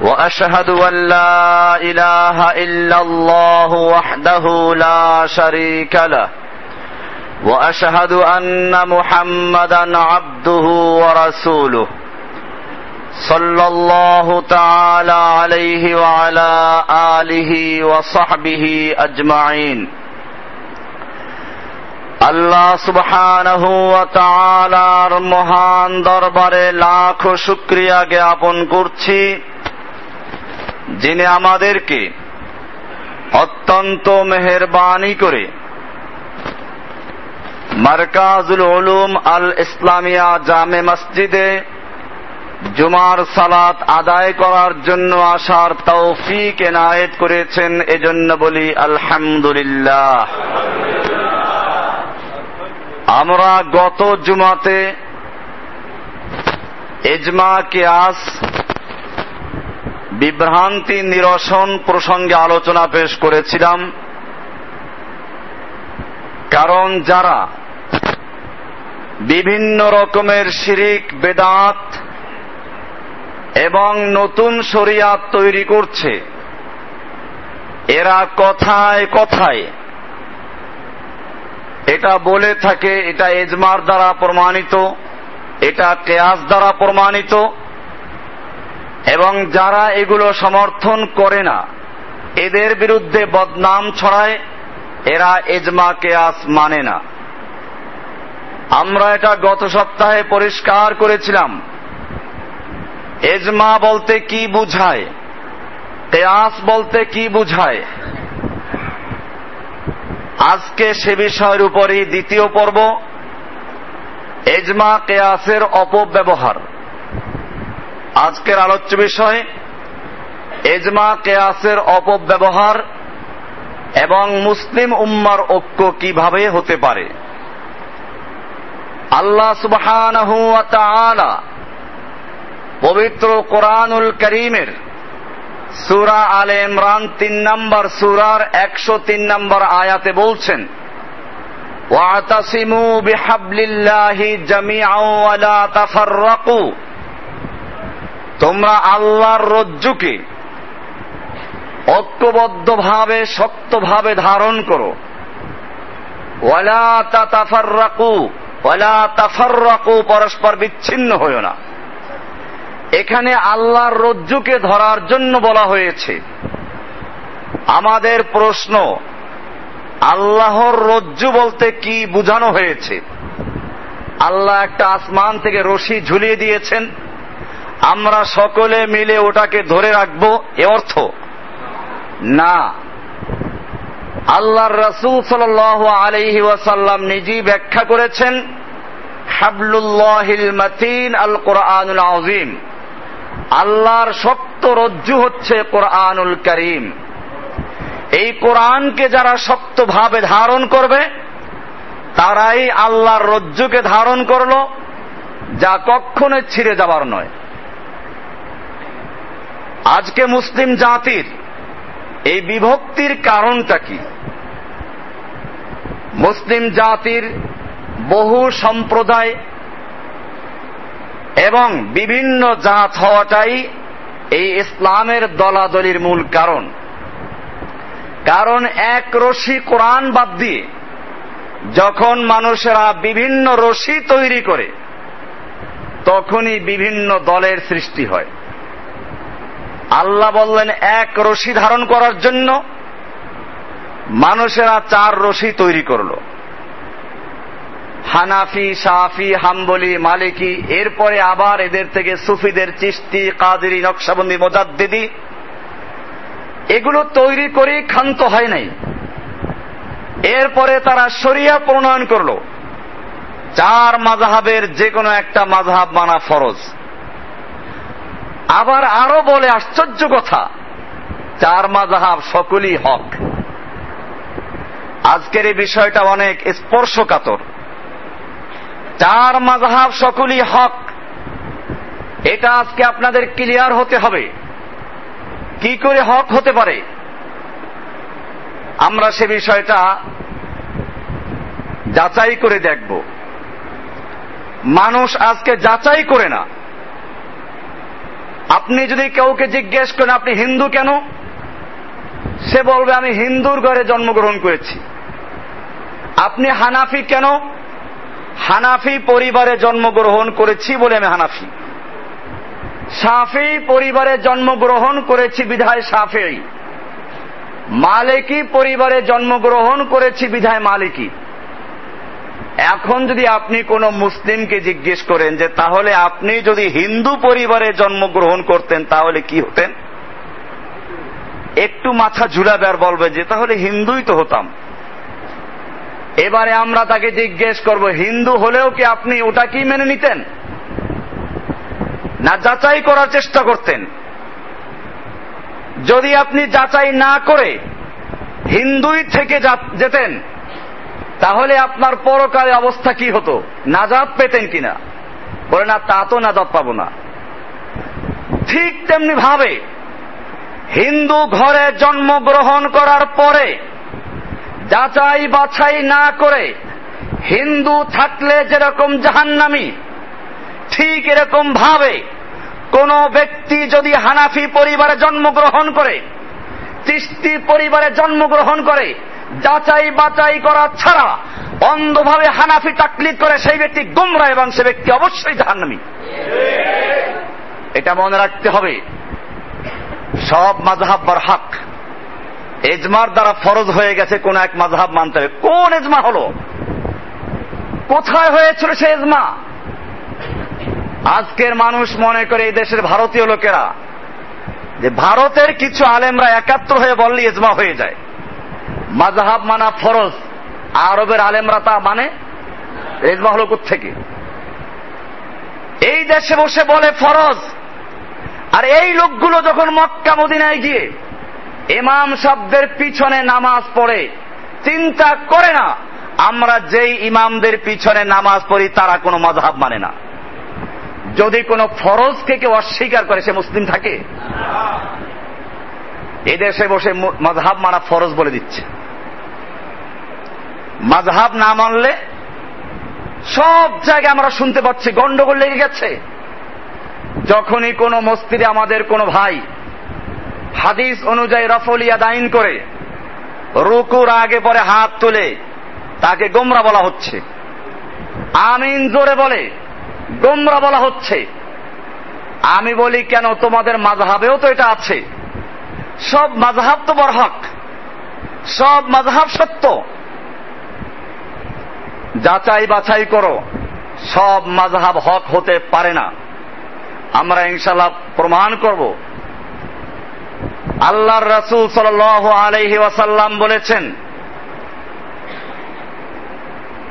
واشهد ان لا اله الا الله وحده لا شريك له واشهد ان محمدا عبده ورسوله صلى الله تعالى عليه وعلى اله وصحبه اجمعين আল্লাহ সুবহানাহু ওয়া তাআলার মহান দরবারে লাখ শুকরিয়া জ্ঞাপন করছি যিনি আমাদেরকে অত্যন্ত মেহেরবানি করে মার্কাজুল উলুম আল ইসলামিয়া জামে মসজিদে জুমার সালাত আদায় করার জন্য আসার তৌফিক এনায়েত করেছেন, এজন্য বলি আলহামদুলিল্লাহ। আমরা গত জুমাতে এজমা কেয়াস বিভ্রান্তি, নিরসন প্রসঙ্গে আলোচনা পেশ করেছিলাম। কারণ যারা বিভিন্ন রকমের শিরিক, বেদাত এবং নতুন শরিয়াত তৈরি করছে, এরা কথায় কথায় এটা বলে থাকে, এটা এজমার দ্বারা প্রমাণিত, এটা কেয়াস দ্বারা প্রমাণিত এবং যারা এগুলো সমর্থন করে না, এদের বিরুদ্ধে বদনাম ছড়ায়, এরা এজমা কেয়াস মানে না। আমরা এটা গত সপ্তাহে পরিষ্কার করেছিলাম। এজমা বলতে কি বুঝায়? কেয়াস বলতে কি বুঝায়? আজকে সে বিষয়ের উপরই দ্বিতীয় পর্ব। এজমা কেয়াসের অপব্যবহার। আজকের আলোচ্য বিষয়, এজমা কেয়াসের অপব্যবহার এবং মুসলিম উম্মার ঐক্য কীভাবে হতে পারে। আল্লাহ সুবহানাহু ওয়া পবিত্র কোরআনুল করিমের সুরা আলে ইমরান তিন নম্বর সুরার একশো তিন নম্বর আয়াতে বলছেন ওয়াতাসিমু বিহাবলিল্লাহি জামিআও ওয়ালা তাফাররাকু। তোমরা আল্লাহর রজ্জুকে ঐক্যবদ্ধভাবে, শক্তভাবে ধারণ করো। পরস্পর বিচ্ছিন্ন হইও না। এখানে আল্লাহর রজ্জুকে ধরার জন্য বলা হয়েছে। আমাদের প্রশ্ন, আল্লাহর রজ্জু বলতে কি বুঝানো হয়েছে? আল্লাহ একটা আসমান থেকে রশি ঝুলিয়ে দিয়েছেন। আমরা সকলে মিলে ওটাকে ধরে রাখব, এ অর্থ? না। আল্লাহর রসুল সাল আলহি ওয়াসাল্লাম নিজেই ব্যাখ্যা করেছেন, হাবলুল্লাহিল মাতিন আল কোরআনুল আজিম আল্লাহর শক্ত রজ্জু হচ্ছে কোরআনুল করিম। এই কোরআনকে যারা শক্তভাবে ধারণ করবে, তারাই আল্লাহর রজ্জুকে ধারণ করল, যা কখনো ছিঁড়ে যাবার নয়। আজকে মুসলিম জাতির এই বিভক্তির কারণটা কি? মুসলিম জাতির বহু সম্প্রদায় এবং বিভিন্ন জাত হওয়াটাই এই ইসলামের দলাদলির মূল কারণ। কারণ এক রশি কোরআন বাদ দিয়ে যখন মানুষেরা বিভিন্ন রশি তৈরি করে, তখনই বিভিন্ন দলের সৃষ্টি হয়। আল্লাহ বললেন, এক রশি ধারণ করার জন্য মানুষেরা চার রশি তৈরি করল। হানাফি, সাফি, হাম্বলি, মালিকি, এরপরে আবার এদের থেকে সুফিদের চিস্তি কাদেরি, নকশাবন্দি, মোজাদ্দিদি, এগুলো তৈরি করে ক্ষান্ত হয় নাই। এরপরে তারা শরিয়া প্রণয়ন করল। চার মাঝহাবের যে কোনো একটা মাঝহাব মানা ফরজ। আবার আরও বলে আশ্চর্য কথা, চার মাজাহাব সকলই হক। আজকের এই বিষয়টা অনেক স্পর্শকাতর। চার মাজাহাব সকলই হক, এটা আজকে আপনাদের ক্লিয়ার হতে হবে। কি করে হক হতে পারে? আমরা সে বিষয়টা যাচাই করে দেখব। মানুষ আজকে যাচাই করে না। আপনি যদি কাউকে জিজ্ঞেস করেন, আপনি হিন্দু কেন? সে বলবে, আমি হিন্দুর ঘরে জন্মগ্রহণ করেছি। আপনি হানাফি কেন? হানাফি পরিবারে জন্মগ্রহণ করেছি বলে আমি হানাফি। সাফি পরিবারে জন্মগ্রহণ করেছি বিধায় সাফেই। মালিকি পরিবারে জন্মগ্রহণ করেছি বিধায় মালিকি। এখন যদি আপনি কোন মুসলিমকে জিজ্ঞেস করেন যে তাহলে আপনি যদি হিন্দু পরিবারে জন্মগ্রহণ করতেন, তাহলে কি হতেন? একটু মাথা ঝুলাবে বলবে যে তাহলে হিন্দুই তো হতাম। এবারে আমরা তাকে জিজ্ঞেস করব, হিন্দু হলেও কি আপনি ওটা কি মেনে নিতেন? না যাচাই করার চেষ্টা করতেন? যদি আপনি যাচাই না করে হিন্দুই থেকে যেতেন তাহলে আপনার পরকালে অবস্থা কি হতো? নাজাদ পেতেন কিনা? বলে না তা তো নাজাদ পাবো না। ঠিক তেমনি ভাবে, হিন্দু ঘরে জন্মগ্রহণ করার পরে, যাচাই বাছাই না করে, হিন্দু থাকলে যেরকম জাহান্নামি, ঠিক এরকম ভাবে, কোন ব্যক্তি যদি হানাফি পরিবারে জন্মগ্রহণ করে চিস্তি পরিবারে জন্মগ্রহণ করে যাচাই বাচাই করা ছাড়া অন্ধভাবে হানাফি তাকলিদ করে সেই ব্যক্তি গুমরা এবং সে ব্যক্তি অবশ্যই জাহান্নামি। এটা মনে রাখতে হবে, সব মাঝহাব বার হক এজমার দ্বারা ফরজ হয়ে গেছে কোন এক মাঝহাব মানতে হবে। কোন এজমা হলো? কোথায় হয়েছিল সে এজমা আজকের মানুষ মনে করে এই দেশের ভারতীয় লোকেরা যে ভারতের কিছু আলেমরা একাত্র হয়ে বললে এজমা হয়ে যায়। মাজাহাব মানা ফরজ। আরবের আলেমরা তা মানে হলো থেকে এই দেশে বসে বলে ফরজ। আর এই লোকগুলো যখন মক্কা, মদিনায় গিয়ে ইমাম শব্দের পিছনে নামাজ পড়ে, চিন্তা করে না, আমরা যেই ইমামদের পিছনে নামাজ পড়ি, তারা কোনো মজাহাব মানে না। যদি কোনো ফরজকে কেউ অস্বীকার করে, সে মুসলিম থাকে? এদেশে বসে মজহাব মানা ফরজ বলে দিচ্ছে। মাঝহাব না মানলে সব জায়গায় আমরা শুনতে পাচ্ছি, গন্ডগোল লেগে গেছে। যখনই কোন মস্তিরে আমাদের কোন ভাই হাদিস অনুযায়ী রফলিয়া দাইন করে, রুকুর আগে পরে হাত তুলে তাকে গোমরা বলা হচ্ছে, আমিন জোরে বলে, গোমরা বলা হচ্ছে। আমি বলি, কেন তোমাদের মাঝহাবেও তো এটা আছে? সব মাঝহাব তো বরহক সব মাঝহাব সত্য যাচাই বাছাই করো সব মাঝহাব হক হতে পারে না আমরা ইনশাল্লাহ প্রমাণ করব আল্লাহর রাসূল সাল্লাল্লাহু আলাইহি ওয়াসাল্লাম বলেছেন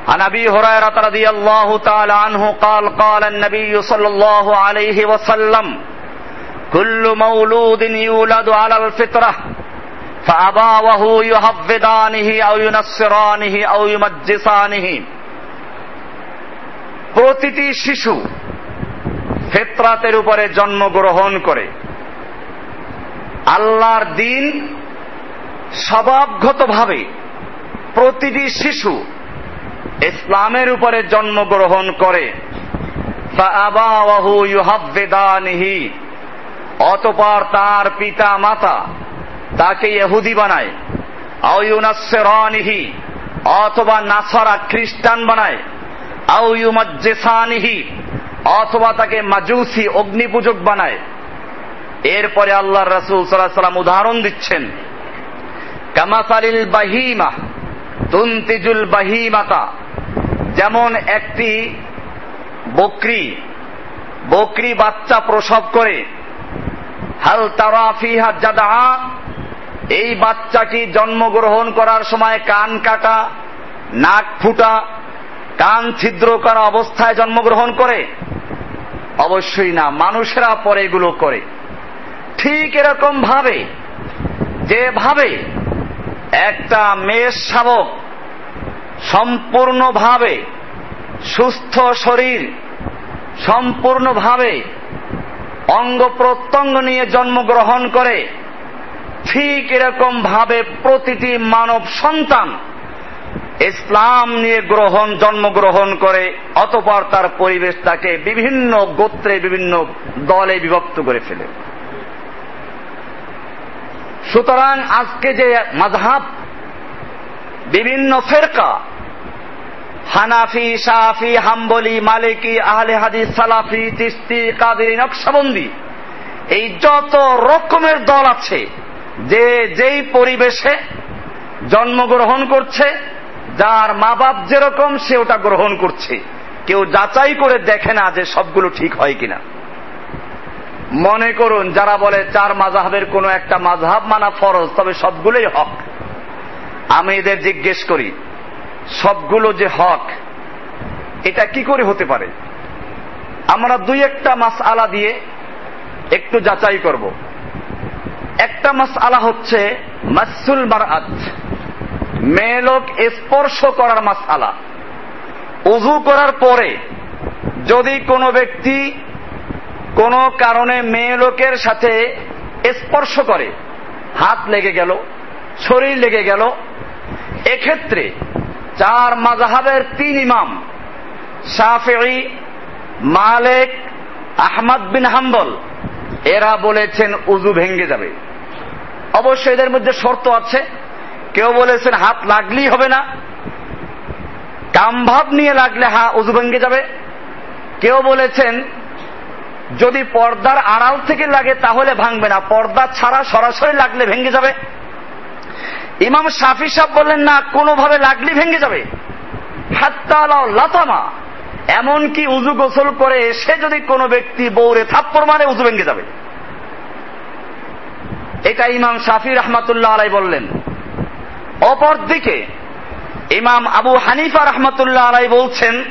عن ابي هريره رضي الله تعالى عنه قال قال النبي صلى الله عليه وسلم كل مولود يولد على الفطره فاباوه يحفظانه او ينصرانه او يمجسانه প্রতিটি শিশু ফেতরাতের উপরে জন্মগ্রহণ করে আল্লাহর দিন স্বভাবগতভাবে প্রতিটি শিশু ইসলামের উপরে জন্মগ্রহণ করে অতপর তার পিতা মাতা তাকে ইহুদি বানায়। অথবা নাসারা খ্রিস্টান বানায়। আউমাজ্জেসানিহি অথবা তাকে মাজুসি অগ্নিপূজক বানায়। এরপরে আল্লাহ রসুল সাল্লাহ সাল্লাম উদাহরণ দিচ্ছেন। কামাসালিল বাহিমা, তুন্তিজুল বাহিমাতা, যেমন একটি বকরি বকরি বাচ্চা প্রসব করে হাল তারা ফিহা জাদা। এই বাচ্চাটি জন্মগ্রহণ করার সময় কান কাটা, নাক ফুটা, কান ছিদ্র করা অবস্থায় জন্মগ্রহণ করে। অবশ্যই না, মানুষেরা পরে এগুলো করে। ঠিক এরকম ভাবে, যেভাবে একটা মেষ শাবক সম্পূর্ণভাবে সুস্থ শরীর, সম্পূর্ণভাবে অঙ্গ প্রত্যঙ্গ নিয়ে জন্মগ্রহণ করে ঠিক এরকম ভাবে প্রতিটি মানব সন্তান ইসলাম নিয়ে গ্রহণ, জন্মগ্রহণ করে, অতপর তার পরিবেশ তাকে বিভিন্ন গোত্রে, বিভিন্ন দলে বিভক্ত করে ফেলে। সুতরাং আজকে যে মাঝহাব বিভিন্ন ফেরকা হানাফি সাফি হাম্বলি, মালিকি, আহলে হাদিস, সালাফি, তিস্তি, কাদের, নকশাবন্দি। এই যত রকমের দল আছে, যে যেই পরিবেশে জন্মগ্রহণ করছে, যার মা বাপ যেরকম, সে ওটা গ্রহণ করছে। কেউ যাচাই করে দেখে না যে সবগুলো ঠিক হয় কিনা। মনে করুন, যারা বলে চার মাঝহাবের কোন একটা মাঝহাব মানা ফরজ, তবে সবগুলোই হক। আমি এদের জিজ্ঞেস করি সবগুলো যে হক, এটা কি করে হতে পারে? আমরা দুই একটা মাস আলা দিয়ে একটু যাচাই করব। একটা মাস আলা হচ্ছে মাসুল মারাত মেয়ে স্পর্শ করার মাস আলা উজু করার পরে যদি কোনো ব্যক্তি কোনো কারণে মেয়ে লোকের সাথে স্পর্শ করে, হাত লেগে গেল, শরীর লেগে গেল, এক্ষেত্রে চার মাজাহাবের তিন ইমাম শাফি মালেক, আহমদ বিন হাম্বল, এরা বলেছেন উজু ভেঙ্গে যাবে। অবশ্যই এদের মধ্যে শর্ত আছে। কেউ বলেছেন হাত লাগলেই হবে না। কামভাব নিয়ে লাগলে হা উজু ভেঙ্গে যাবে। কেউ বলেছেন, যদি পর্দার আড়াল থেকে লাগে তাহলে ভাঙবে না, পর্দা ছাড়া সরাসরি লাগলে ভেঙে যাবে। ইমাম শাফি সাহ বললেন, না, কোনোভাবে লাগলে ভেঙে যাবে। লাতামা। এমনকি উজু গোসল করে সে যদি কোনো ব্যক্তি বৌরে থাপ্পড় মারে, উজু ভেঙে যাবে। এটা ইমাম শাফি রহমাতুল্লাহ আলাই বললেন। অপরদিকে ইমাম আবু হানিফা রহমতুল্লাহ আলাই বলছেন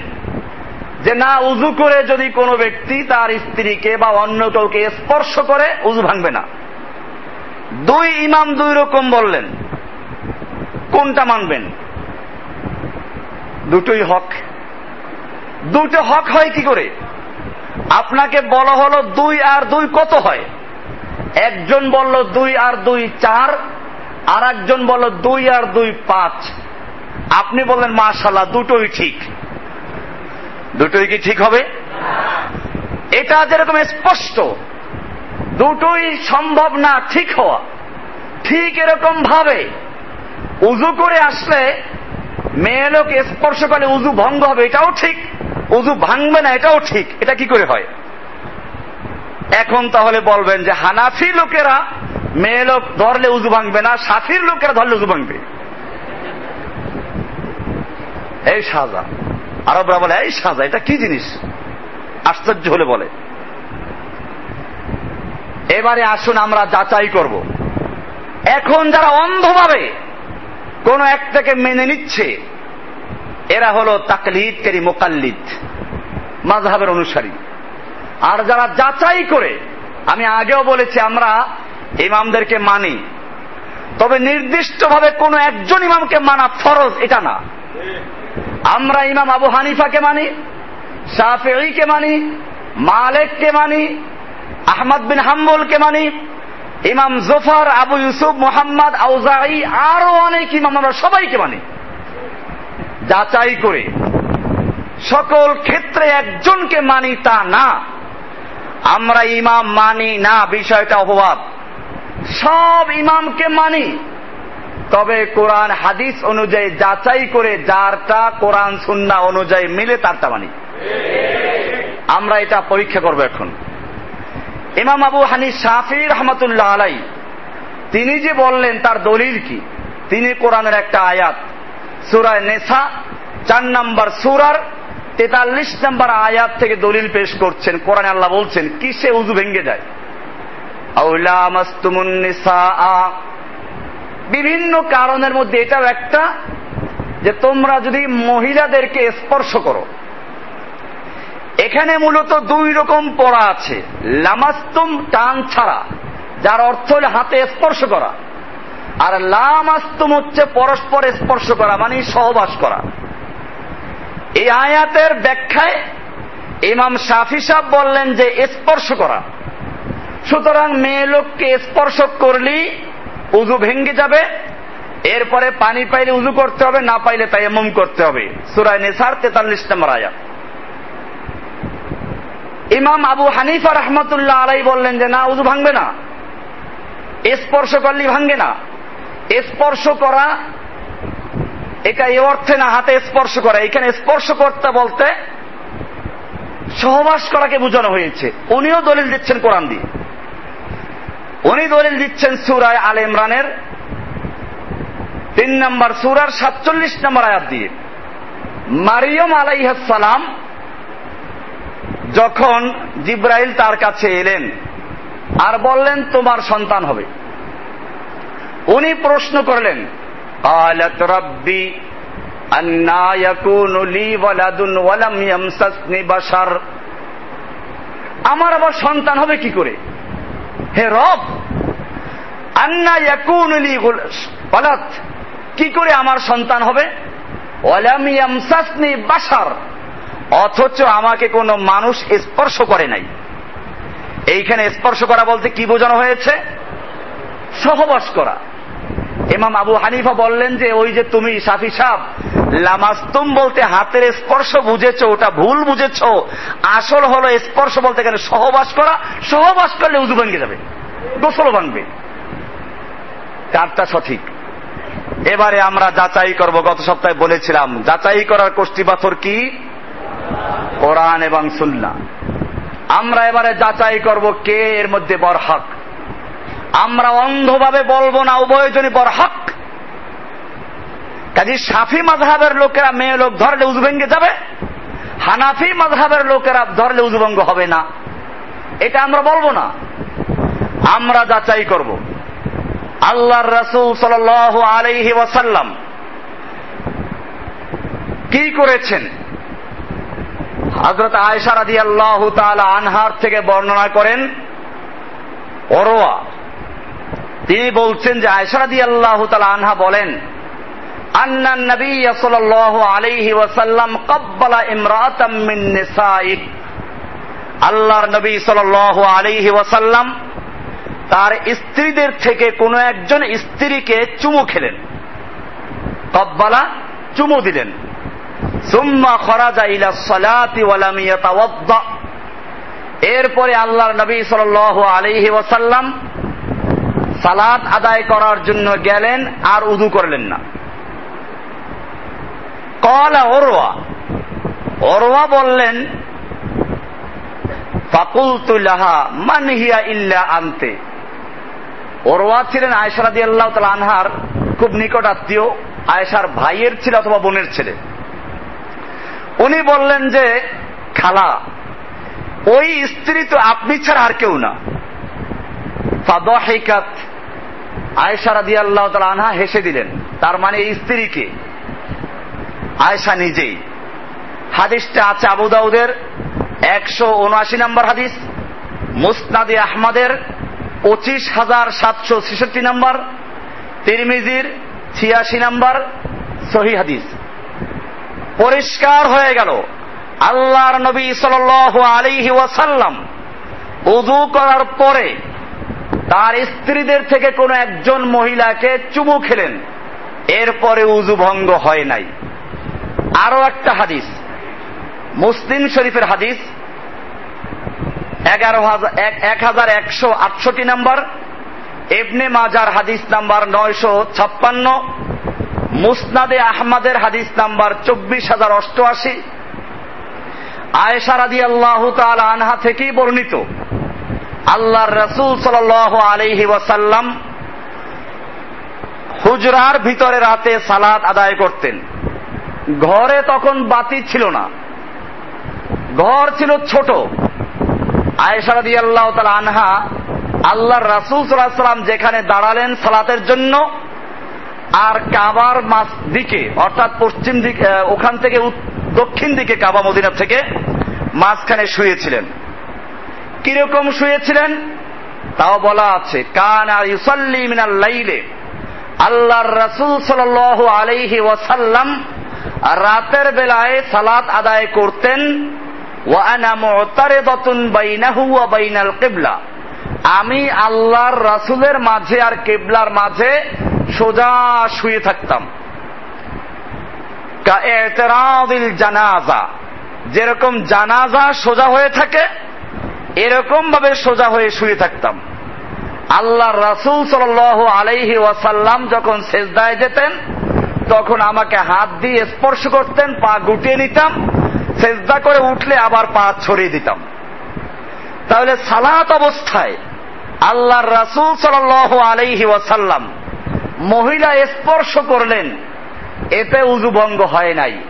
যে, না, উজু করে যদি কোনো ব্যক্তি তার স্ত্রীকে বা অন্য কাউকে স্পর্শ করে, উজু ভাঙবে না। দুই ইমাম দুই রকম বললেন। কোনটা মানবেন? দুটোই হক। দুটো হক হয় কি করে? আপনাকে বলা হলো দুই আর দুই কত হয়? একজন বলল দুই আর দুই চার, আর একজন বলল দুই আর দুই পাঁচ। আপনি বললেন মাশাল্লাহ দুটোই ঠিক। দুটোই কি ঠিক হবে? এটা যেরকম স্পষ্ট, দুটোই সম্ভব না ঠিক হওয়া। ঠিক এরকম ভাবে উজু করে আসলে মেয়ে লোক স্পর্শ করলে উজু ভঙ্গ হবে, এটাও ঠিক। উজু ভাঙবে না, এটাও ঠিক। এটা কি করে হয়? এখন তাহলে বলবেন যে হানাফি লোকেরা মেয়ে লোক ধরলে উজু ভাঙবে না, সাফির লোকেরা ধরলে উজু ভাঙবে। এই সাজা। আরবরা বলে, এই সাজা, এটা কি জিনিস? আশ্চর্য হলে বলে। এবারে আসুন, আমরা যাচাই করব। এখন যারা অন্ধভাবে কোন একটাকে মেনে নিচ্ছে, এরা হলো তাকলিদকারী মোকাল্লিদ মাঝহাবের অনুসারী। আর যারা যাচাই করে, আমি আগেও বলেছি আমরা ইমামদেরকে মানি, তবে নির্দিষ্টভাবে কোন একজন ইমামকে মানা ফরজ এটা না। আমরা ইমাম আবু হানিফাকে মানি শাফিকে মানি, মালেককে মানি, আহমদ বিন হাম্বলকে মানি ইমাম জোফার আবু ইউসুফ, মোহাম্মদ, আউজাই, আরও অনেক ইমাম, আমরা সবাইকে মানি। যাচাই করে। সকল ক্ষেত্রে একজনকে মানি তা না। আমরা ইমাম মানি না, বিষয়টা অপবাদ। সব ইমামকে মানি। তবে কোরআন, হাদিস অনুযায়ী যাচাই করে যারটা কোরআন, সুন্না অনুযায়ী মিলে তারটা মানি। আমরা এটা পরীক্ষা করব এখন। ইমাম আবু হানি শাফি রহমতুল্লাহ আলাই তিনি যে বললেন, তার দলিল কি? তিনি কোরআনের একটা আয়াত সুরায় নেশা চার নাম্বার সুরার তেতাল্লিশ নাম্বার আয়াত থেকে দলিল পেশ করছেন। কোরআন আল্লাহ বলছেন, কিসে উজু ভেঙ্গে যায়? বিভিন্ন কারণের মধ্যে এটাও একটা যে তোমরা যদি মহিলাদেরকে স্পর্শ করো এখানে মূলত দুই রকম পড়া আছে। লামাস্তুম টান ছাড়া, যার অর্থ হল হাতে স্পর্শ করা। আর লামাস্তুম হচ্ছে পরস্পর স্পর্শ করা মানে সহবাস করা। এই আয়াতের ব্যাখ্যায় ইমাম শাফি সাহ বললেন যে স্পর্শ করা। সুতরাং মেয়ে লোককে স্পর্শ করলেই উজু ভেঙ্গে যাবে, এরপরে পানি পাইলে উজু করতে হবে, না পাইলে তাই এমম করতে হবে। সুরায় নেসার তেতাল্লিশ নম্বর আয়াত। ইমাম আবু হানিফা রহমতুল্লাহ আলাই বললেন যে, না, উজু ভাঙবে না। স্পর্শ করলেই ভাঙ্গে না। স্পর্শ করা, এটা এ অর্থে না, হাতে স্পর্শ করা। এখানে স্পর্শ করতে বলতে সহবাস করাকে বোঝানো হয়েছে। উনিও দলিল দিচ্ছেন কোরআন দিয়ে। উনি দলিল দিচ্ছেন সুরায় আল ইমরানের তিন নম্বর সুরার সাতচল্লিশ নম্বর আয়াত দিয়ে। মারিয়ম আলাইহাসালাম যখন জিব্রাইল তার কাছে এলেন আর বললেন তোমার সন্তান হবে উনি প্রশ্ন করলেন قالت ربي أنا يكون لي ولد ولم يمسسني بشر আমার আবার সন্তান হবে কি করে হে রব আন্না ইয়াকুনুলি ওয়ালাদ কি করে আমার সন্তান হবে ওয়ালাম ইয়ামসাসনি বাশার অথচ আমাকে কোনো মানুষ স্পর্শ করে নাই। এইখানে স্পর্শ করা বলতে কি বোঝানো হয়েছে? সহবাস করা। ইমাম আবু হানিফা বললেন যে, ওই যে তুমি সাফি সাহ লামাস্তুম বলতে হাতের স্পর্শ বুঝেছ, ওটা ভুল বুঝেছ। আসল হলো স্পর্শ বলতে গেলে সহবাস করা। সহবাস করলে উজু ভেঙে যাবে, গোসলও ভাঙবে। কারটা সঠিক। এবারে আমরা যাচাই করব, গত সপ্তাহে বলেছিলাম, যাচাই করার কোষ্ঠী পাথর কি? কোরআন এবং সুন্না আমরা এবারে যাচাই করব কে এর মধ্যে বরহক। আমরা অন্ধভাবে বলব না উভয়জনই বরহক। কাজী সাফি মাঝহাবের লোকেরা মেয়ে লোক ধরলে উজুভঙ্গে যাবে, হানাফি মাঝহাবের লোকেরা ধরলে উজুভঙ্গ হবে না। এটা আমরা বলব না। আমরা যাচাই করব। আল্লাহর রসুল সাল আলাইহি ওয়াসাল্লাম কি করেছেন? হজরত আয়সা রাদি আল্লাহ আনহার থেকে বর্ণনা করেন অরোয়া তিনি বলছেন যে আয়সা রাদি আল্লাহ আনহা বলেন, আন্না নবী সাল্লাল্লাহু আলাইহি ওয়াসাল্লাম কব্বালা ইমরাতাম মিন নিসাইক। আল্লাহর নবী সাল্লাল্লাহু আলাইহি ওয়াসাল্লাম তার স্ত্রীদের থেকে কোন একজন স্ত্রীকে চুমু খেলেন। কব্বালা চুমু দিলেন। এরপরে আল্লাহর নবী সাল্লাল্লাহু আলাইহি ওয়াসাল্লাম সালাত আদায় করার জন্য গেলেন, আর উদু করলেন না। কলা ওরওয়া ওরওয়া বললেন ফাকুলতুল্লাহা মান হিয়া ইল্লা আনতে? ওরওয়া ছিলেন আয়সারাদি আল্লাহ তালা আনহার খুব নিকট আত্মীয় আয়েশার ভাইয়ের ছেলে অথবা বোনের ছেলে। উনি বললেন যে, খালা, ওই স্ত্রী তো আপনি ছাড়া আর কেউ না। ফাদহিকাত আয়েশা রাদি আল্লাহ তালা আনহা হেসে দিলেন, তার মানে এই স্ত্রীকে আয়েশা নিজেই। হাদিসটা আছে আবু দাউদের, একশো উনআশি নম্বর হাদিস, মুসনাদি আহমদের, পঁচিশ হাজার সাতশো ছেষট্টি নম্বর, তিরমিজির ছিয়াশি নম্বর, সহি হাদিস। পরিষ্কার হয়ে গেল। আল্লাহর নবী সাল আলিহি ওয়াসাল্লাম উদু করার পরে তার স্ত্রীদের থেকে কোন একজন মহিলাকে চুমু খেলেন। এরপরে উজু ভঙ্গ হয় নাই। আরও একটা হাদিস, মুসলিম শরীফের হাদিস, এগারো হাজার এক হাজার একশো আটষট্টি নম্বর এবনে মাজার হাদিস নাম্বার নয়শো ছাপ্পান্ন মুসনাদে আহমদের হাদিস নাম্বার চব্বিশ হাজার অষ্টআশি। আয়েশা রাদি আল্লাহ আনহা থেকেই বর্ণিত, আল্লাহর রসুল সাল আলহি ওয়াসাল্লাম হুজরার ভিতরে রাতে সালাদ আদায় করতেন। ঘরে তখন বাতি ছিল না। ঘর ছিল ছোট। আয়েশারাদি আল্লাহ তালা আনহা আল্লাহর রাসুল সাল্লাম যেখানে দাঁড়ালেন সালাতের জন্য আর কাবার মাস দিকে, অর্থাৎ পশ্চিম দিকে ওখান থেকে দক্ষিণ দিকে কাবা মদিনা থেকে মাঝখানে শুয়েছিলেন। কীরকম শুয়েছিলেন? তাও বলা আছে, কান আর ইউসাল্লি মিনাল লাইলে, আল্লাহর রসুল সাল আলাইহি ওয়াসাল্লাম রাতের বেলায় সালাত আদায় করতেন ওয়ানা মুতারিদাতুন বাইনাহু ওয়া বাইনাল কিবলা। আমি আল্লাহর রাসূলের মাঝে আর কিবলার মাঝে সোজা শুয়ে থাকতাম। জানাজা। যেরকম জানাজা সোজা হয়ে থাকে এরকম ভাবে সোজা হয়ে শুয়ে থাকতাম। আল্লাহ রাসুল সাল আলাইহি ওয়াসাল্লাম যখন সেজদায় যেতেন, তখন আমাকে হাত দিয়ে স্পর্শ করতেন, পা গুটিয়ে নিতাম, সেজদা করে উঠলে আবার পা ছড়িয়ে দিতাম। তাহলে সালাত অবস্থায় আল্লাহর রাসুল সাল আলাইহি ওয়াসাল্লাম মহিলা স্পর্শ করলেন। এতে উজুভঙ্গ হয় নাই।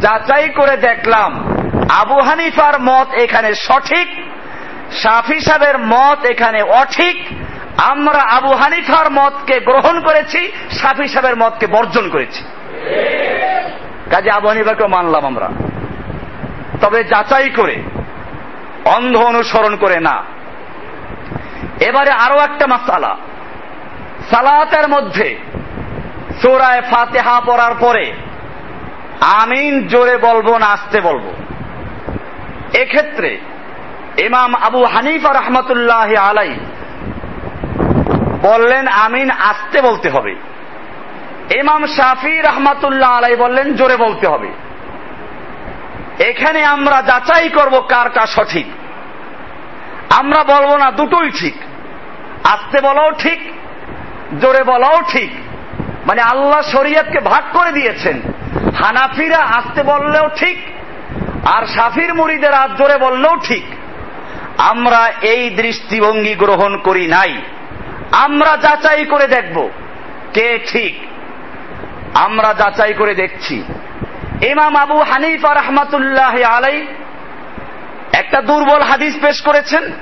যাচাই করে দেখলাম, আবু হানিফার মত এখানে সঠিক সাফি সাহেবের মত এখানে অঠিক। আমরা আবু হানিফার মতকে গ্রহণ করেছি সাফি সাহেবের মতকে বর্জন করেছি। কাজে আবু হানিফাকে মানলাম আমরা। তবে যাচাই করে অন্ধ অনুসরণ করে না। এবারে আরও একটা মাসালা। সালাতের মধ্যে সুরায় ফাতেহা পড়ার পরে আমিন জোরে বলব না, আসতে বলব। এক্ষেত্রে ইমাম আবু হানিফা রহমতুল্লাহ আলাই বললেন, আমিন আসতে বলতে হবে। ইমাম শাফি রহমাতুল্লাহ আলাই বললেন, জোরে বলতে হবে। এখানে আমরা যাচাই করব কারটা সঠিক। আমরা বলব না দুটোই ঠিক। আসতে বলাও ঠিক, জোরে বলাও ঠিক। মানে আল্লাহ শরীয়তকে ভাগ করে দিয়েছেন। হানাফিরা আসতে বললেও ঠিক, আর সাফির মুড়িদের হাত জোরে বললেও ঠিক। আমরা এই দৃষ্টিভঙ্গি গ্রহণ করি নাই। আমরা যাচাই করে দেখব কে ঠিক। আমরা যাচাই করে দেখছি। ইমাম আবু হানিফা রহমাতুল্লাহ আলাই একটা দুর্বল হাদিস পেশ করেছেন,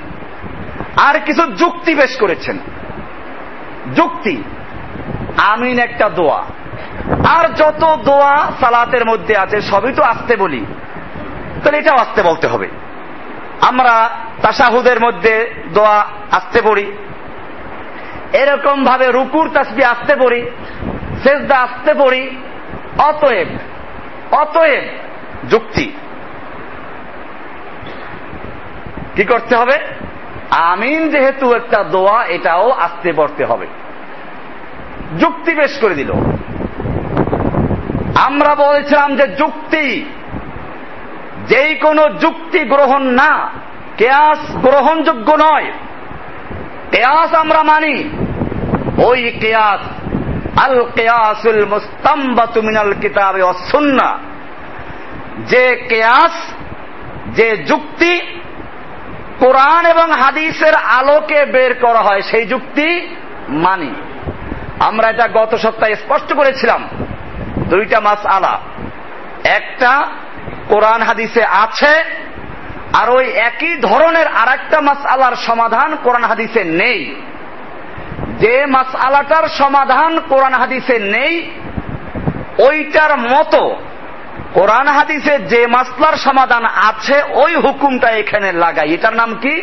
আর কিছু যুক্তি পেশ করেছেন। যুক্তি, আমিন একটা দোয়া। আর যত দোয়া সালাতের মধ্যে আছে, সবই তো আসতে বলি। তাহলে এটাও আসতে বলতে হবে। আমরা তাসাহুদের মধ্যে দোয়া আসতে পড়ি। এরকম ভাবে রুকুর তাসবি আসতে পড়ি, সেজদা আসতে পড়ি, অতএব অতএব যুক্তি। কি করতে হবে? আমিন যেহেতু একটা দোয়া, এটাও আসতে পড়তে হবে। যুক্তি বেশ করে দিল। আমরা বলেছিলাম যে যুক্তি, যেই কোনো যুক্তি গ্রহণ না, কেয়াস গ্রহণযোগ্য নয়। কেয়াস আমরা মানি। ওই কেয়াস আল কেয়াসুল মুস্তাম্বাতু মিনাল কিতাবে অসুন্না যে কেয়াস, যে যুক্তি কোরআন এবং হাদিসের আলোকে বের করা হয়, সেই যুক্তি মানি। আমরা এটা গত সপ্তাহে স্পষ্ট করেছিলাম। দুইটা মাস আলা একটা কোরআন হাদিসে আছে, আর ওই একই ধরনের আর একটা মাস আলার সমাধান কোরআন হাদিসে নেই। যে মাস আলাটার সমাধান কোরআন হাদিসে নেই, ওইটার মতো কোরআন হাদিসে যে মাসলার সমাধান আছে, ওই হুকুমটা এখানে লাগাই। এটার নাম কি?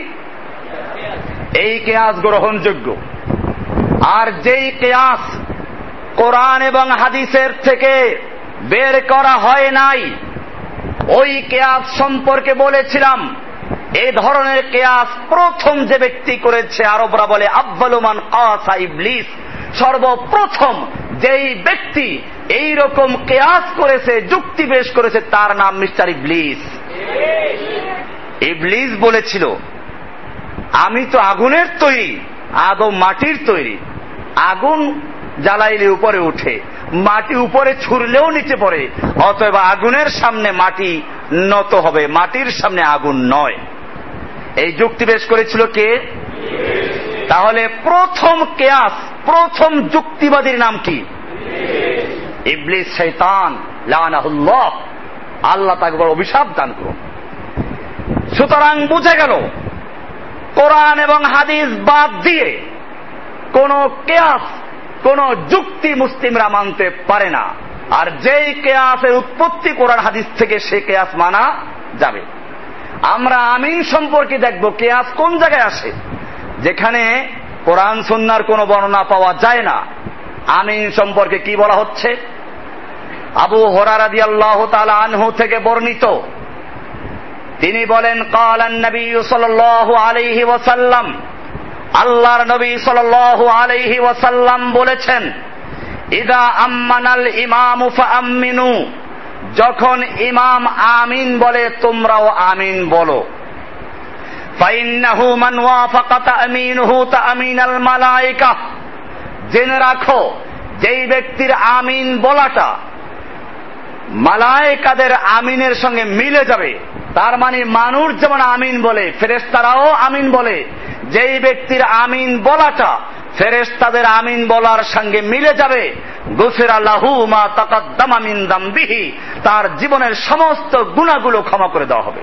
এই কেয়াস গ্রহণযোগ্য। আর যেই কেয়াস কোরআন এবং হাদিসের থেকে বের করা হয় নাই, ওই কেয়াস সম্পর্কে বলেছিলাম এই ধরনের কেয়াস প্রথম যে ব্যক্তি করেছে, আরবরা বলে আব্বালুমান কাসা ইবলিস। সর্বপ্রথম যেই ব্যক্তি এই রকম কেয়াস করেছে, যুক্তি বেশ করেছে, তার নাম মিস্টার ইবলিস। ইবলিস বলেছিল, আমি তো আগুনের তৈরি আদৌ মাটির তৈরি। আগুন জ্বালাইলে উপরে উঠে, মাটি উপরে ছুড়লেও নিচে পড়ে, অতএব আগুনের সামনে মাটি নত হবে, মাটির সামনে আগুন নয়। এই যুক্তি বেশ করেছিল কে? তাহলে প্রথম কেয়াস, প্রথম যুক্তিবাদীর নাম কি? ইবলিস, শৈতান, লানাহুল্লাহ। আল্লাহ তাকে অভিশাপ দান করুন। সুতরাং বুঝে গেল, কোরআন এবং হাদিস বাদ দিয়ে কোন কেয়াস, কোন যুক্তি মুসলিমরা মানতে পারে না। আর যেই কেয়াসের উৎপত্তি কোরআন হাদিস থেকে, সে কেয়াস মানা যাবে। আমরা আমিন সম্পর্কে দেখব কেয়াস কোন জায়গায় আসে। যেখানে কোরআন সন্ন্যার কোনো বর্ণনা পাওয়া যায় না। আমিন সম্পর্কে কি বলা হচ্ছে? আবু হরারাদি আল্লাহ আনহু থেকে বর্ণিত। তিনি বলেন কালান নবী সাল্লাল্লাহু আলাইহি ওয়াসাল্লাম। আল্লাহর নবী সাল্লাল্লাহু আলাইহি ওয়াসাল্লাম বলেছেন, ইদা আম্মানাল ইমামু ফাআম্মিনু। যখন ইমাম আমিন বলে তোমরাও আমিন বলো। জেনে রাখো যেই ব্যক্তির আমিন বলাটা মালায়েকাদের আমিনের সঙ্গে মিলে যাবে। তার মানে মানুষ যেমন আমিন বলে ফেরেস্তারাও আমিন বলে। যেই ব্যক্তির আমিন বলাটা ফেরেস্তাদের আমিন বলার সঙ্গে মিলে যাবে, গুফের আল্লাহু মা তাকাদ্দাম আমিন দামবিহি, তার জীবনের সমস্ত গুণাগুলো ক্ষমা করে দেওয়া হবে।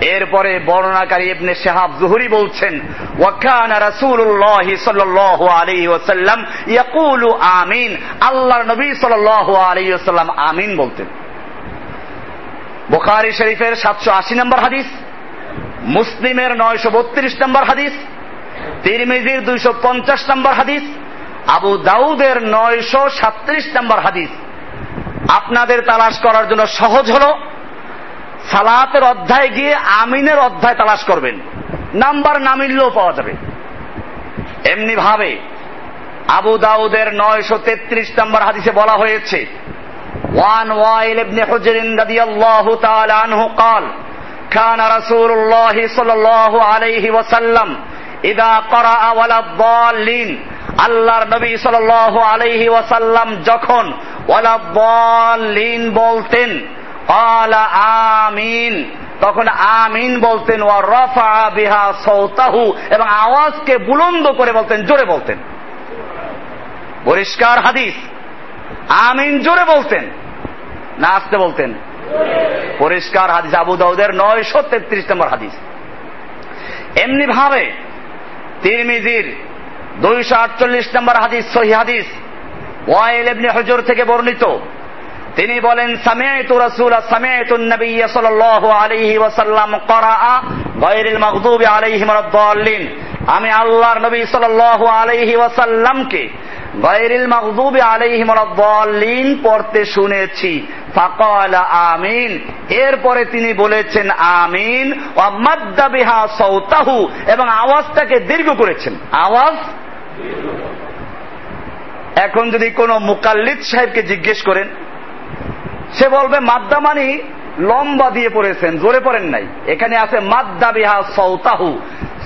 এরপরে বর্ণনাকারী ইবনে শাহাব জুহুরি বলছেন, ওয়াকান রাসূলুল্লাহ সাল্লাল্লাহু আলাইহি ওয়াসাল্লাম ইয়াকুলু আমিন। আল্লাহর নবী সাল্লাল্লাহু আলাইহি ওয়াসাল্লাম আমিন বলতেন। বুখারী শরীফের 780 নম্বর হাদিস, মুসলিমের 932 নম্বর হাদিস, তিরমিজির 250 নম্বর হাদিস, আবু দাউদের 937 নম্বর হাদিস। আপনাদের তালাশ করার জন্য সহজ হলো সালাতের অধ্যায় গিয়ে আমিনের অধ্যায় তালাশ করবেন নাম্বার না মিললেও পাওয়া যাবে এমনি ভাবে আবু দাউদের নয়শো তেত্রিশ নম্বর হাদিসে বলা হয়েছে ওয়ান ওয়াইল ইবনে হুজরিন রাদিয়াল্লাহু তাআলা আনহু قال كان رسول الله صلى الله عليه وسلم إذا قرأ ولا الضالين আল্লাহর নবী সাল্লাল্লাহু আলাইহি ওয়াসাল্লাম যখন ওয়ালা বলিন বলতেন আলা আমিন তখন আমিন বলতেন, ওয়া রফা বিহা সৌতাহু এবং আওয়াজকে বুলন্দ করে বলতেন, জোরে বলতেন। পরিষ্কার হাদিস। আমিন জোরে বলতেন, না আসতে বলতেন। পরিষ্কার হাদিস, আবু দাউদের নয়শো তেত্রিশ নম্বর হাদিস। এমনি ভাবে তিরমিজির দুইশো আটচল্লিশ নম্বর হাদিস, সহি হাদিস, ওয়াইল এমনি হজর থেকে বর্ণিত। তিনি বলেন আমি আল্লাহর নবী সাল্লাল্লাহু আলাইহি ওয়াসাল্লামকে গায়রিল মাগদুবি আলাইহিম ওয়াদ-দাল্লিন পড়তে শুনেছি। আমিন। এরপরে তিনি বলেছেন, আমিন। এবং আওয়াজটাকে দীর্ঘ করেছেন। আওয়াজ? এখন যদি কোন মুকাল্লিদ সাহেবকে জিজ্ঞেস করেন সে বলবে, মাদ্দা মানি লম্বা দিয়ে পড়েছেন, জোরে পড়েন নাই। এখানে আছে, মাদ্দা বিহা সৌতাহু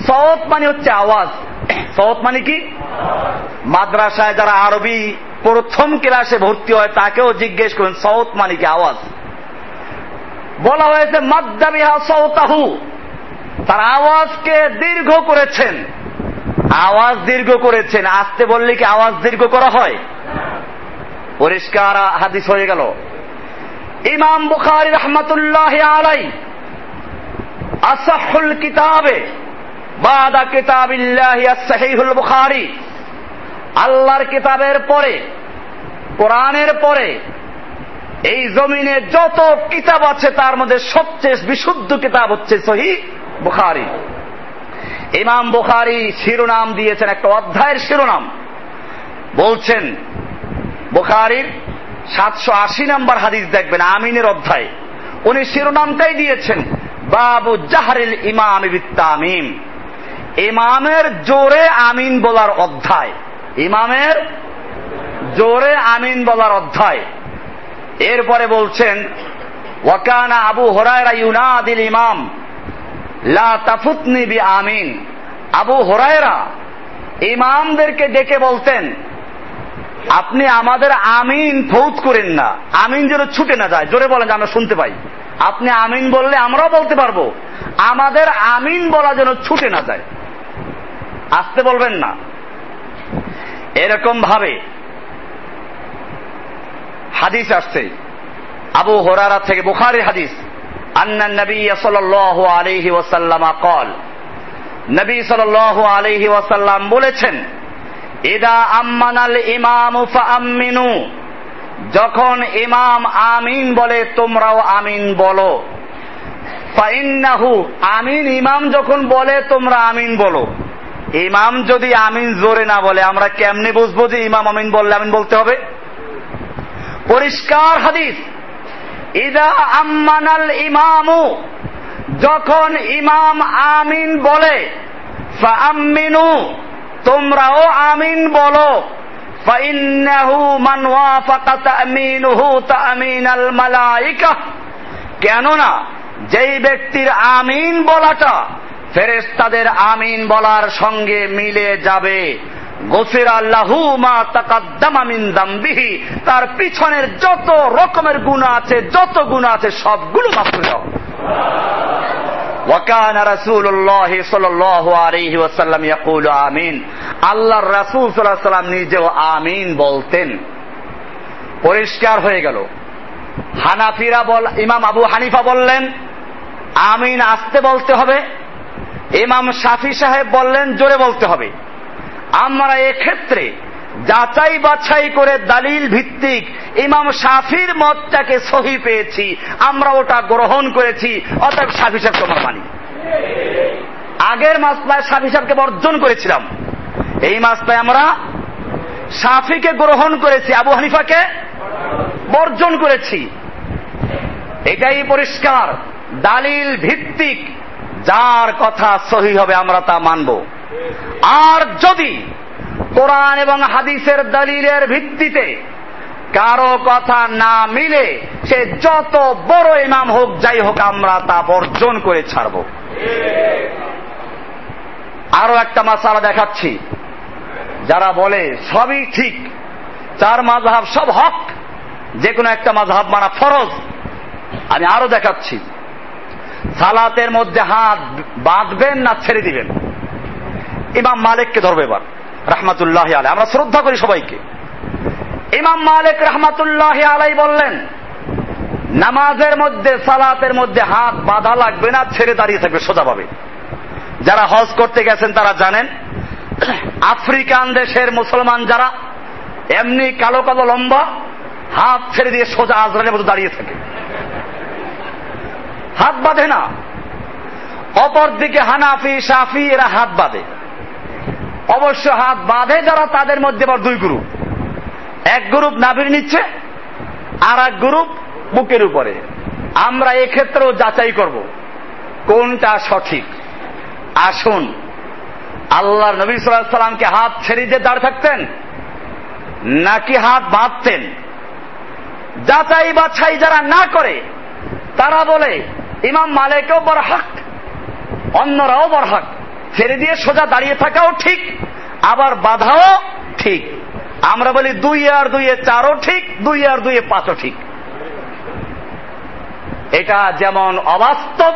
সৌত মানে হচ্ছে আওয়াজ। সৌত মানে কি? মাদ্রাসায় যারা আরবি প্রথম ক্লাসে ভর্তি হয়, তাকেও জিজ্ঞেস করেন সৌত মানে কি আওয়াজ? বলা হয়েছে, মাদ্দা বিহা সৌতাহু তার আওয়াজকে দীর্ঘ করেছেন। আওয়াজ দীর্ঘ করেছেন। আসতে বললে কি আওয়াজ দীর্ঘ করা হয়? পরিষ্কার হাদিস হয়ে গেল। ইমাম বুখারি রহমতুল্লাহ আলাই আসাহুল কিতাবে বাদা কিতাবিল্লাহি সহিহুল বুখারি আল্লাহর কিতাবের পরে, কোরআনের পরে এই জমিনে যত কিতাব আছে তার মধ্যে সবচেয়ে বিশুদ্ধ কিতাব হচ্ছে সহি বুখারি। ইমাম বুখারি শিরোনাম দিয়েছেন, একটা অধ্যায়ের শিরোনাম। বলছেন বুখারির সাতশো আশি নম্বর হাদিস দেখবেন, আমিনের অধ্যায়। উনি শিরোনামটাই দিয়েছেন, বাবু জাহারিল ইমাম বিত্তামিম ইমামের জোরে আমিন বলার অধ্যায়। ইমামের জোরে আমিন বলার অধ্যায়। এরপরে বলছেন, ওয়াকানা আবু হরায়রা ইউনাদিল ইমাম, লা তাফুতনি বি আমিন। আবু হরায়রা ইমামদেরকে ডেকে বলতেন আপনি আমাদের আমিন ফৌত করেন না। আমিন যেন ছুটে না যায়। জোরে বলেন আমরা শুনতে পাই। আপনি আমিন বললে আমরাও বলতে পারব। আমাদের আমিন বলা যেন ছুটে না যায়। আসতে বলবেন না। এরকম ভাবে হাদিস আসছে। আবু হরারা থেকে বুখারি হাদিস। আন্না নবী সাল্লাল্লাহু আলাইহি ওয়াসাল্লাম কল নবী সাল্লাল্লাহু আলাইহি ওয়াসাল্লাম বলেছেন ইদা আম্মানাল ইমাম আমিনু যখন ইমাম আমিন বলে, তোমরাও আমিন বলো। আমিন ইমাম যখন বলে, তোমরা আমিন বলো। ইমাম যদি আমিন জোরে না বলে, আমরা কেমনে বুঝব যে ইমাম আমিন বললে আমিন বলতে হবে? পরিষ্কার হাদিস। ইদা আম্মানাল ইমামু, যখন ইমাম আমিন বলে আমিনু তোমরাও আমিন বলো। কেননা, যেই ব্যক্তির আমিন বলাটা ফেরেস্তাদের আমিন বলার সঙ্গে মিলে যাবে। তার পিছনের যত রকমের গুণা আছে, যত গুণা আছে, সবগুলো মাফ দাও। ওয়াকান রাসূলুল্লাহ সাল্লাল্লাহু আলাইহি ওয়াসাল্লাম ইয়াকুলু আমিন আল্লাহর রাসূল সাল্লাল্লাহু আলাইহি আমিন বলতেন। পরিষ্কার হয়ে গেল। হানাফিরা বল ইমাম আবু হানিফা বললেন, আমিন আসতে বলতে হবে। ইমাম শাফি সাহেব বললেন, জোরে বলতে হবে। আমরা এক্ষেত্রে যাচাই বাছাই করে দালিল ভিত্তিক ইমাম সাফির মতটাকে সহি পেয়েছি, আমরা ওটা গ্রহণ করেছি, অতএব শাফি সাহেবকে আমরা মানি। আগের মাসলায় শাফি সাহেবকে বর্জন করেছিলাম। এই মাসলায় আমরা সাফিকে গ্রহণ করেছি, আবু হানিফাকে বর্জন করেছি। এটাই পরিষ্কার, দালিল ভিত্তিক, যার কথা সহি হবে আমরা তা মানব। আর যদি কোরআন এবং হাদিসের দলিলের ভিত্তিতে কারও কথা না মিলে সে যত বড় ইমাম হোক, যাই হোক, আমরা তা বর্জন করে ছাড়ব। আরও একটা মাসালা দেখাচ্ছি। যারা বলে, সবই ঠিক। চার মাঝহাব সব হক। যে কোনো একটা মাঝহাব মানা ফরজ। আমি আরও দেখাচ্ছি। সালাতের মধ্যে হাত বাঁধবেন না ছেড়ে দিবেন। ইমাম মালিককে ধরবে এবার। রাহমাতুল্লাহ আলাই আমরা শ্রদ্ধা করি সবাইকে। ইমাম মালিক রহমাতুল্লাহ আলাই বললেন, নামাজের মধ্যে, সালাতের মধ্যে হাত বাঁধা লাগবে না, ছেড়ে দাঁড়িয়ে থাকবে সোজাভাবে। যারা হজ করতে গেছেন তারা জানেন, আফ্রিকান দেশের মুসলমান যারা এমনি কালো কালো লম্বা, হাত ছেড়ে দিয়ে সোজা আজরানের মতো দাঁড়িয়ে থাকে। হাত বাঁধে না। অপরদিকে হানাফি সাফি এরা হাত বাঁধে। অবশ্য হাত বাঁধে যারা তাদের মধ্যে আবার দুই গ্রুপ। এক গ্রুপ নাভির নিচ্ছে আর এক গ্রুপ বুকের উপরে। আমরা এক্ষেত্রেও যাচাই করব, কোনটা সঠিক। আসুন আল্লাহ নবী সাল্লামকে হাত ছেড়ে দিয়ে দাঁড় থাকতেন, নাকি হাত বাঁধতেন? যাচাই বাছাই যারা না করে, তারা বলে, ইমাম মালেকও বড় হক অন্যরাও বড় হক ছেড়ে দিয়ে সোজা দাঁড়িয়ে থাকাও ঠিক, আবার বাধাও ঠিক। আমরা বলি দুই আর দুইয়ে চারও ঠিক, দুই আর দুইয়ে পাঁচও ঠিক। এটা যেমন অবাস্তব,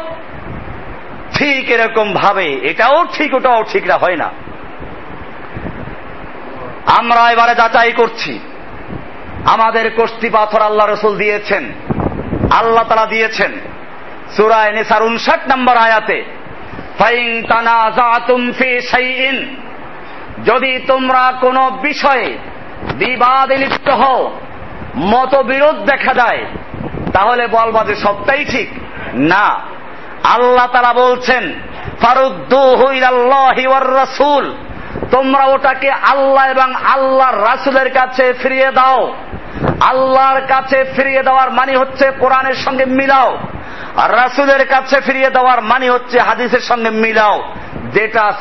ঠিক এরকম ভাবে, এটাও ঠিক, ওটাও ঠিক না হয় না। আমরা এবারে যাচাই করছি। আমাদের কষ্টি পাথর আল্লাহ রসুল দিয়েছেন, আল্লাহ তালা দিয়েছেন। সুরায় নেসার উনষাট নম্বর আয়াতে ফাইন তানাজাতুম ফি শাইইন যদি তোমরা কোনো বিষয়ে বিবাদে লিপ্ত হও, মতবিরোধ দেখা দেয়, তাহলে বলবা যে সবটাই ঠিক। না, আল্লাহ তারা বলছেন রাসুল। তোমরা ওটাকে আল্লাহ এবং আল্লাহর রাসুলের কাছে ফিরিয়ে দাও। আল্লাহর কাছে ফিরিয়ে দেওয়ার মানে হচ্ছে কোরআনের সঙ্গে মিলাও। আর রাসুলের কাছে ফিরিয়ে দেওয়ার মানে হচ্ছে হাদিসের সঙ্গে মিলাও। যেটা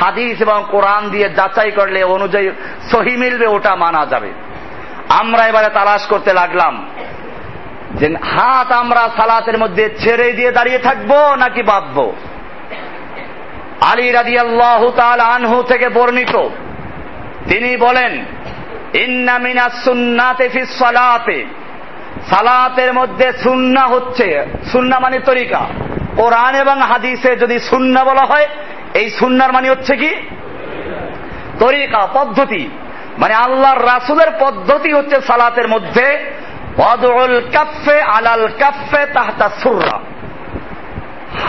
হাদিস এবং কোরআন দিয়ে যাচাই করলে অনুযায়ী সহি মিলবে, ওটা মানা যাবে। আমরা এবারে তালাশ করতে লাগলাম যে হাত আমরা সালাতের মধ্যে ছেড়ে দিয়ে দাঁড়িয়ে থাকব নাকি বাঁধবো? আলী রাজি আল্লাহ আনহু থেকে বর্ণিত। তিনি বলেন ইন্নামিনা সালাতে। সালাতের মধ্যে সুন্না হচ্ছে, সুন্না মানে তরিকা। কোরআন এবং হাদিসে যদি সুন্না বলা হয়, এই সুন্নার মানে হচ্ছে কি? তরিকা, পদ্ধতি। মানে আল্লাহর রাসুলের পদ্ধতি হচ্ছে সালাতের মধ্যে অদল আলাল কাফে তাহতা সুররা।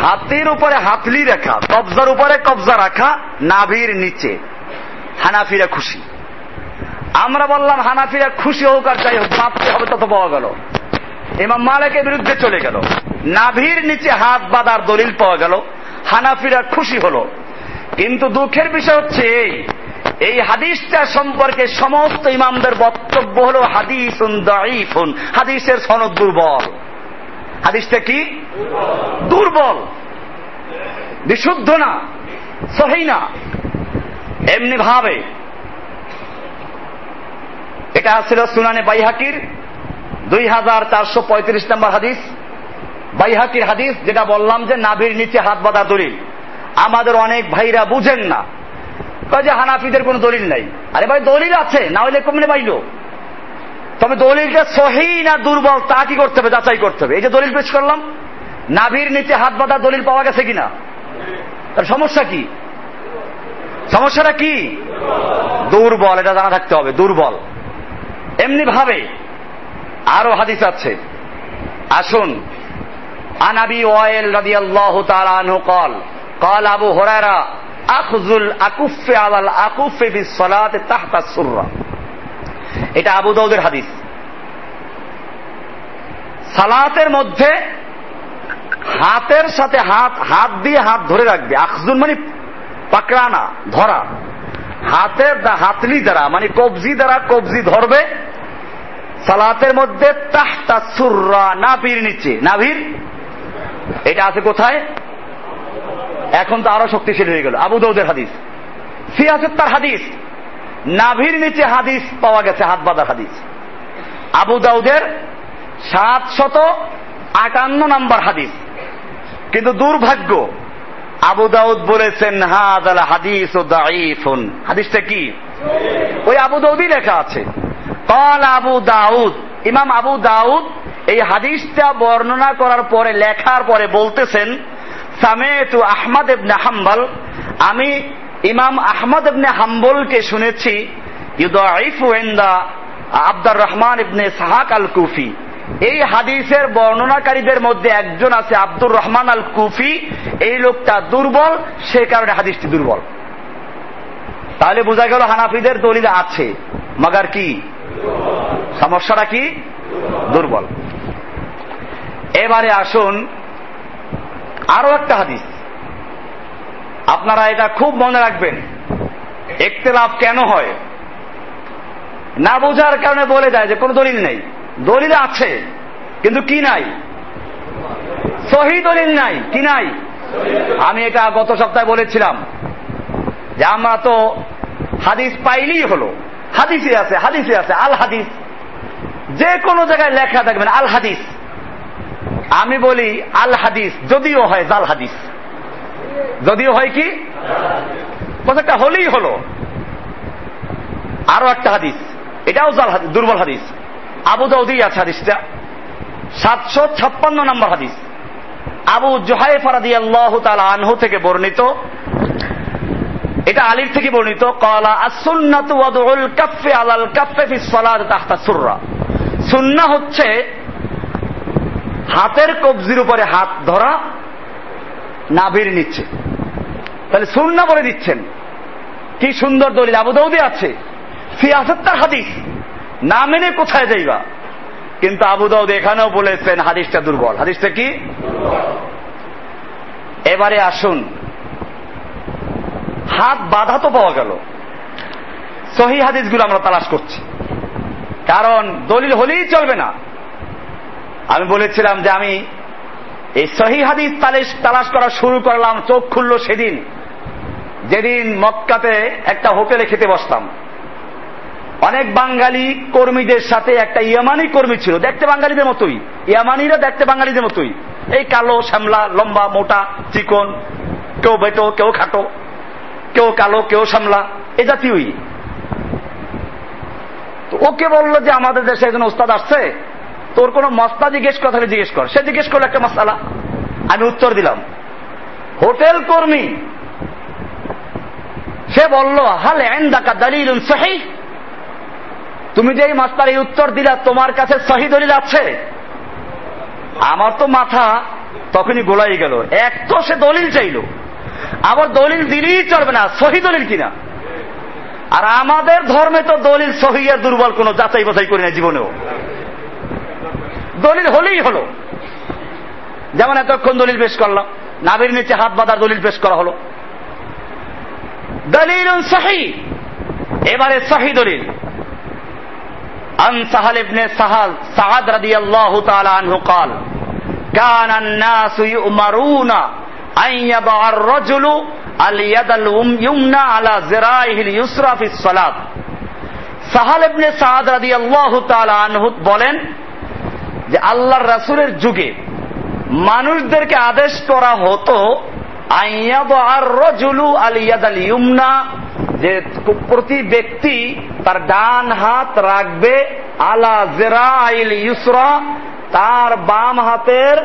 হাতির উপরে হাতলি রাখা, কবজার উপরে কবজা রাখা, নাভির নিচে। হানাফিরা খুশি। আমরা বললাম, হানাফিরা খুশি হোক আর যাই হোক বাঁধতে হবে, তত পাওয়া গেল। ইমাম মালিকের বিরুদ্ধে চলে গেল। নাভির নিচে হাত বাঁধার দলিল পাওয়া গেল। হানাফিরা খুশি হলো। কিন্তু দুঃখের বিষয় হচ্ছে এই এই হাদিসটা সম্পর্কে সমস্ত ইমামদের বক্তব্য হল হাদিস হাদিসের সনদ দুর্বল। হাদিসটা কি? দুর্বল। বিশুদ্ধ না, সহি না। এমনি ভাবে এটা ছিল সুনানে বাইহাকির দুই হাজার চারশো পঁয়ত্রিশ নম্বর হাদিস। বাইহাকির হাদিস যেটা বললাম যে নাভির নিচে হাত বাঁধা দলিল। আমাদের অনেক ভাইরা বুঝেন না। যে হানাফিদের কোন দলিল নাই। আরে ভাই, দলিল আছে, না হলে কমনে পাইল তবে দলিলটা সহি না দুর্বল, তা কি করতে হবে, যাচাই করতে হবে। এই যে দলিল পেশ করলাম, নাভির নিচে হাত বাঁধা দলিল পাওয়া গেছে কিনা? তার সমস্যা কি? সমস্যাটা কি? দুর্বল, এটা জানা থাকতে হবে, দুর্বল। এমনি ভাবে আরো হাদিস আছে আসুন আনাবি ওয়াইল রাদিয়াল্লাহু তাআলা আনহু قال قال আবু হুরায়রা আখযুল আকুফে আলাল আকুফে ফি সালাতে তাহতা সুররা এটা আবু দাউদের হাদিস সালাতের মধ্যে হাতের সাথে হাত হাত দিয়ে হাত ধরে রাখবে আখজুন মানে পাকড়ানা ধরা হাতের হাতলি দ্বারা মানে কবজি দ্বারা কবজি ধরবে, সালাতের মধ্যে তাহতা সুররা, নাভির নিচে। নাভির? এটা আছে কোথায়? এখন তো আরও শক্তিশালী হয়ে গেল। আবু দৌদের হাদিস। সিয়াসের তার হাদিস। নাভির নিচে হাদিস পাওয়া গেছে, হাত বাঁধার হাদিস। আবু দাউদের সাত শত আটান্ন নাম্বার হাদিস। কিন্তু দুর্ভাগ্য আবু দাউদ বলেছেন হাদ আল হাদিস ও দাইফুন হাদিসটা কি? ওই আবু দাউদই লেখা আছে। কল আবু দাউদ, ইমাম আবু দাউদ এই হাদিসটা বর্ণনা করার পরে, লেখার পরে বলতেছেন, সামেতু আহমদ ইবনে হাম্বল। আমি ইমাম আহমদ ইবনে হাম্বলকে শুনেছি ইউদাইফু ইনদা আব্দুর রহমান ইবনে সাহাক আল কুফি এই হাদিসের বর্ণনাকারীদের মধ্যে একজন আছে আব্দুর রহমান আল কুফি এই লোকটা দুর্বল, সে কারণে হাদিসটি দুর্বল। তাহলে বোঝা গেল হানাফিদের দলিল আছে, মাগার কি? সমস্যাটা কি? দুর্বল। এবারে আসুন আরও একটা হাদিস। আপনারা এটা খুব মনে রাখবেন, একতেলাফ কেন হয়? না বোঝার কারণে বলে যায় যে কোনো দলিল নেই। দলিল আছে, কিন্তু কি নাই? সহি দলিল নাই, কি নাই? আমি এটা গত সপ্তাহে বলেছিলাম যে আমরা তো হাদিস পাইলেই হলো। হাদিসে আছে হাদিসে আছে, আল হাদিস। যে কোনো জায়গায় লেখা থাকবেন আল হাদিস। আমি বলি আল হাদিস, যদিও হয় জাল হাদিস। যদিও হয় কি? একটা হলেই হলো। আরও একটা হাদিস, এটাও জাল দুর্বল হাদিস। আবু দাউদি আছে হাদিসটা। সাতশো ছাপ্পান্ন নম্বর হাদিস। আবু জোহাই ফারাদি আল্লাহ আনহু থেকে বর্ণিত। এটা আলীর থেকে বর্ণিত। কলা আসুন্নাতু ওয়াদউল কাফে আলাল কাফে ফি সালাত তাহতা সুররা। সুন্নাহ হচ্ছে হাতের কবজির উপরে হাত ধরা, নাভির নিচ্ছে তাহলে সুন্না বলে দিচ্ছেন। কি সুন্দর দলিল। আবু দাউদে আছে। সিয়াসত্তার হাদিস। না মেনে কোথায় যাইবা? কিন্তু আবু দাউদ এখানেও বলেছেন, হাদিসটা দুর্বল। হাদিসটা কি? এবারে আসুন। হাত বাধা তো পাওয়া গেল। সহি হাদিসগুলো আমরা তালাশ করছি। কারণ দলিল হলেই চলবে না। আমি বলেছিলাম যে আমি এই সহি হাদিস তালিশ তালাশ করা শুরু করলাম, চোখ খুললো সেদিন। যেদিন মক্কাতে একটা হোটেলে খেতে বসতাম। অনেক বাঙালি কর্মীদের সাথে একটা ইয়ামানি কর্মী ছিল। দেখতে বাঙালিদের মতোই। ইয়ামানিরা দেখতে বাঙালিদের মতোই। এই কালো, শ্যামলা, লম্বা, মোটা, চিকন, কেউ বেটো, কেউ খাটো, কেউ কালো, কেউ শ্যামলা, এ জাতীয়ই। তো ওকে বলল যে, আমাদের দেশে একজন ওস্তাদ আসছে। তোর কোন মস্তা জিজ্ঞেস কথা জিজ্ঞেস কর। সে জিজ্ঞেস করল একটা মশালা। আমি উত্তর দিলাম। হোটেল কর্মী। সে বলল, হাল এন্দাকা দালিল সহি তুমি যে এই মাস্টার, এই উত্তর দিলা, তোমার কাছে সহি দলিল আছে? আমার তো মাথা তখনই গোলাই গেল। এক তো সে দলিল চাইল। আবার দলিল দিলেই চলবে না, সহি দলিল কিনা? আর আমাদের ধর্মে তো দলিল সহি আর দুর্বল কোন যাচাই বাছাই করি না জীবনেও। দলিল হলেই হলো। যেমন এতক্ষণ দলিল পেশ করলাম নাবির নিচে হাত বাঁধার দলিল পেশ করা হলো। দলিল সহি। এবারে সহি দলিল। عن سهل بن سهل سعد رضي الله تعالى عنه قال كان الناس يؤمرون أن يضع الرجل اليد اليمنى على ذراعه اليسرى في الصلاة সাহাল ইবনে সাদ রাদিয়াল্লাহু তাআলা আনহু বলেন যে আল্লাহর রাসূলের যুগে মানুষদেরকে আদেশ করা হতো আইয়াদ রজুলু আল ইয়াদ আল ইউমনা যে প্রতি ব্যক্তি তার ডান হাত রাখবে আলা জেরা আইল ইউসরা, তার বাম হাতের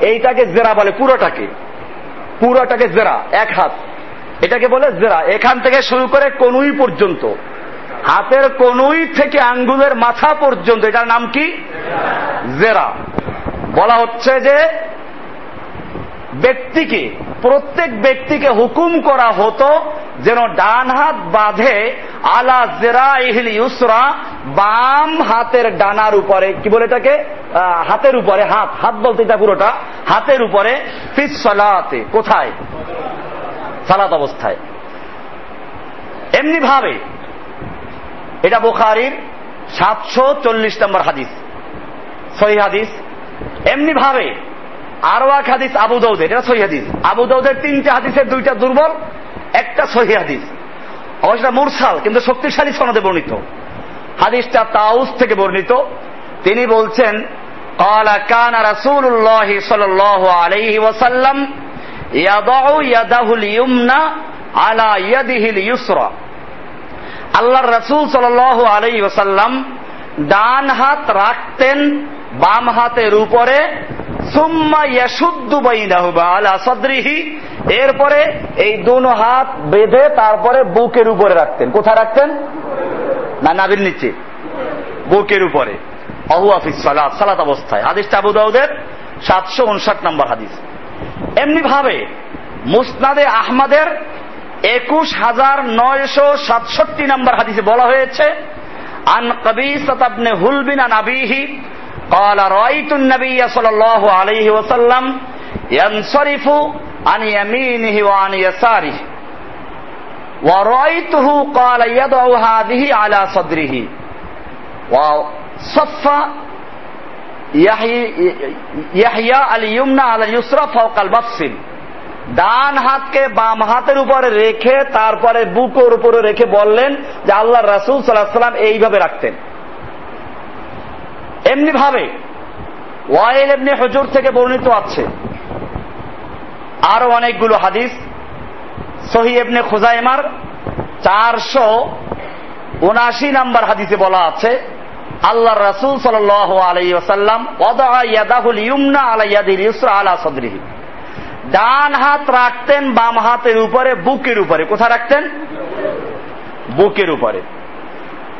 এইটাকে জেরা বলে, পুরোটাকে। পুরোটাকে জেরা, এক হাত। এটাকে বলে জেরা। এখান থেকে শুরু করে কনুই পর্যন্ত। হাতের কনুই থেকে আঙ্গুলের মাথা পর্যন্ত। এটার নাম কি? জেরা। বলা হচ্ছে যে ব্যক্তিকে, প্রত্যেক ব্যক্তিকে হুকুম করা হতো যেন ডান হাত বাঁধে, আলা জেরা ইহিল ইউসরা, বাম হাতের ডানার উপরে, কি বলে এটাকে? হাতের উপরে, হাত হাত বলতে এটা পুরোটা, হাতের উপরে, ফিস সালাতে, কোথায়? সালাত অবস্থায়। এমনি ভাবে এটা বোখারির সাতশো চল্লিশ নম্বর হাদিস, সহি হাদিস। এমনি ভাবে আরো এক হাদিস আবু দৌদের এটা সহি হাদিস আবু দৌদের তিনটা হাদিসের দুইটা দুর্বল একটা সহি হাদিস অবশ্য মুরসাল কিন্তু শক্তিশালী সনদে বর্ণিত হাদিসটা তাউস থেকে বর্ণিত তিনি বলছেন قال كان رسول الله صلى الله عليه وسلم يضع يده اليمنى على يده اليسرى আল্লাহর রসুল সাল আলাই ওসাল্লাম ডান হাত রাখতেন বাম হাতের উপরে এরপরে এই দুনো হাত বেঁধে তারপরে বুকের উপরে রাখতেন। কোথায় রাখতেন? না নাবির নিচে। বুকের উপরে। অহু সালাত অবস্থায়। হাদিসটা আবু দাউদের সাতশো উনষাট নম্বর হাদিস। এমনি ভাবে মুসনাদে আহমদের একুশ হাজার নয়শো সাতষট্টি নম্বর হাদিসে বলা হয়েছে, আন কবি আপনি হুলবিন আন আবিহি قال رأيت النبي صلى الله عليه وسلم ينصرف عن يمينه وعن يساره ورأيته قال يضع هذه على صدره وصف يحيى اليمنى على اليسرى فوق المفصل ডান হাতকে বাম হাতের উপরে রেখে তারপরে বুকের উপরে রেখে বললেন যে আল্লাহ রাসুল সাল্লাহ সাল্লাম এইভাবে রাখতেন এমনি ভাবে ওয়াইল এমনি হজুর থেকে বর্ণিত আছে। আরও অনেকগুলো হাদিস। সহি এবনে খোজাইমার চারশো উনাশি নাম্বার হাদিসে বলা আছে আল্লাহ রাসুল সাল ডান হাত রাখতেন, বাম হাতের উপরে, বুকের উপরে। কোথায় রাখতেন? বুকের উপরে।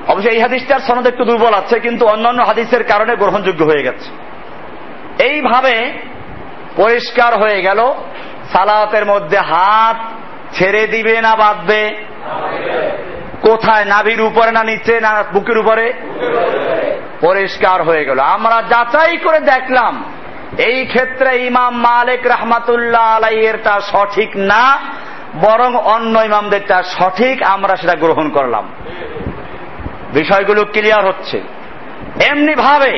অবশ্য এই হাদিসটার সনদ একটু দুর্বল আছে, কিন্তু অন্যান্য হাদিসের কারণে গ্রহণযোগ্য হয়ে গেছে। এইভাবে পরিষ্কার হয়ে গেল, সালাতের মধ্যে হাত ছেড়ে দিবে না বাঁধবে। কোথায়? নাভির উপরে না নিচে? না বুকের উপরে? পরিষ্কার হয়ে গেল। আমরা যাচাই করে দেখলাম, এই ক্ষেত্রে ইমাম মালিক রহমাতুল্লাহ আলাইয়েরটা সঠিক না, বরং অন্য ইমামদেরটা সঠিক, আমরা সেটা গ্রহণ করলাম। বিষয়গুলো ক্লিয়ার হচ্ছে। এমনি ভাবে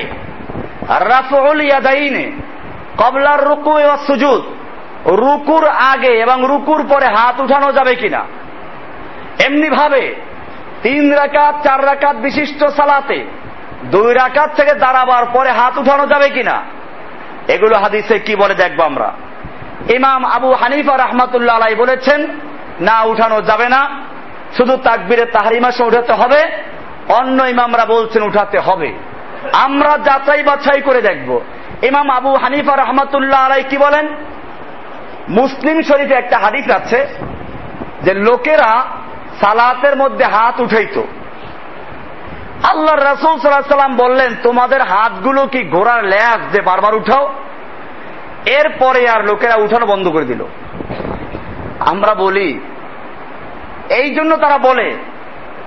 কবলার রুকু এবং সুজুদ, রুকুর আগে এবং রুকুর পরে হাত উঠানো যাবে কিনা? এমনি ভাবে তিন রাকাত, চার রাকাত বিশিষ্ট সালাতে দুই রাকাত থেকে দাঁড়াবার পরে হাত উঠানো যাবে কিনা? এগুলো হাদিসে কি বলে দেখব আমরা। ইমাম আবু হানিফা রহমাতুল্লাহ আলাই বলেছেন, না উঠানো যাবে না, শুধু তাকবিরে তাহারিমাসে উঠাতে হবে অন্য ইমামরা বলছেন উঠাতে হবে। আমরা যাচাই বাছাই করে দেখব। ইমাম আবু হানিফা রহমাতুল্লাহ আলাই কি বলেন? মুসলিম শরীফে একটা হাদিস আছে যে লোকেরা সালাতের মধ্যে হাত উঠাইত। আল্লাহ রসুল সাল্লাহ সাল্লাম বললেন, তোমাদের হাতগুলো কি ঘোড়ার ল্যাস যে বারবার উঠাও? এরপরে আর লোকেরা উঠানো বন্ধ করে দিল। আমরা বলি, এই জন্য তারা বলে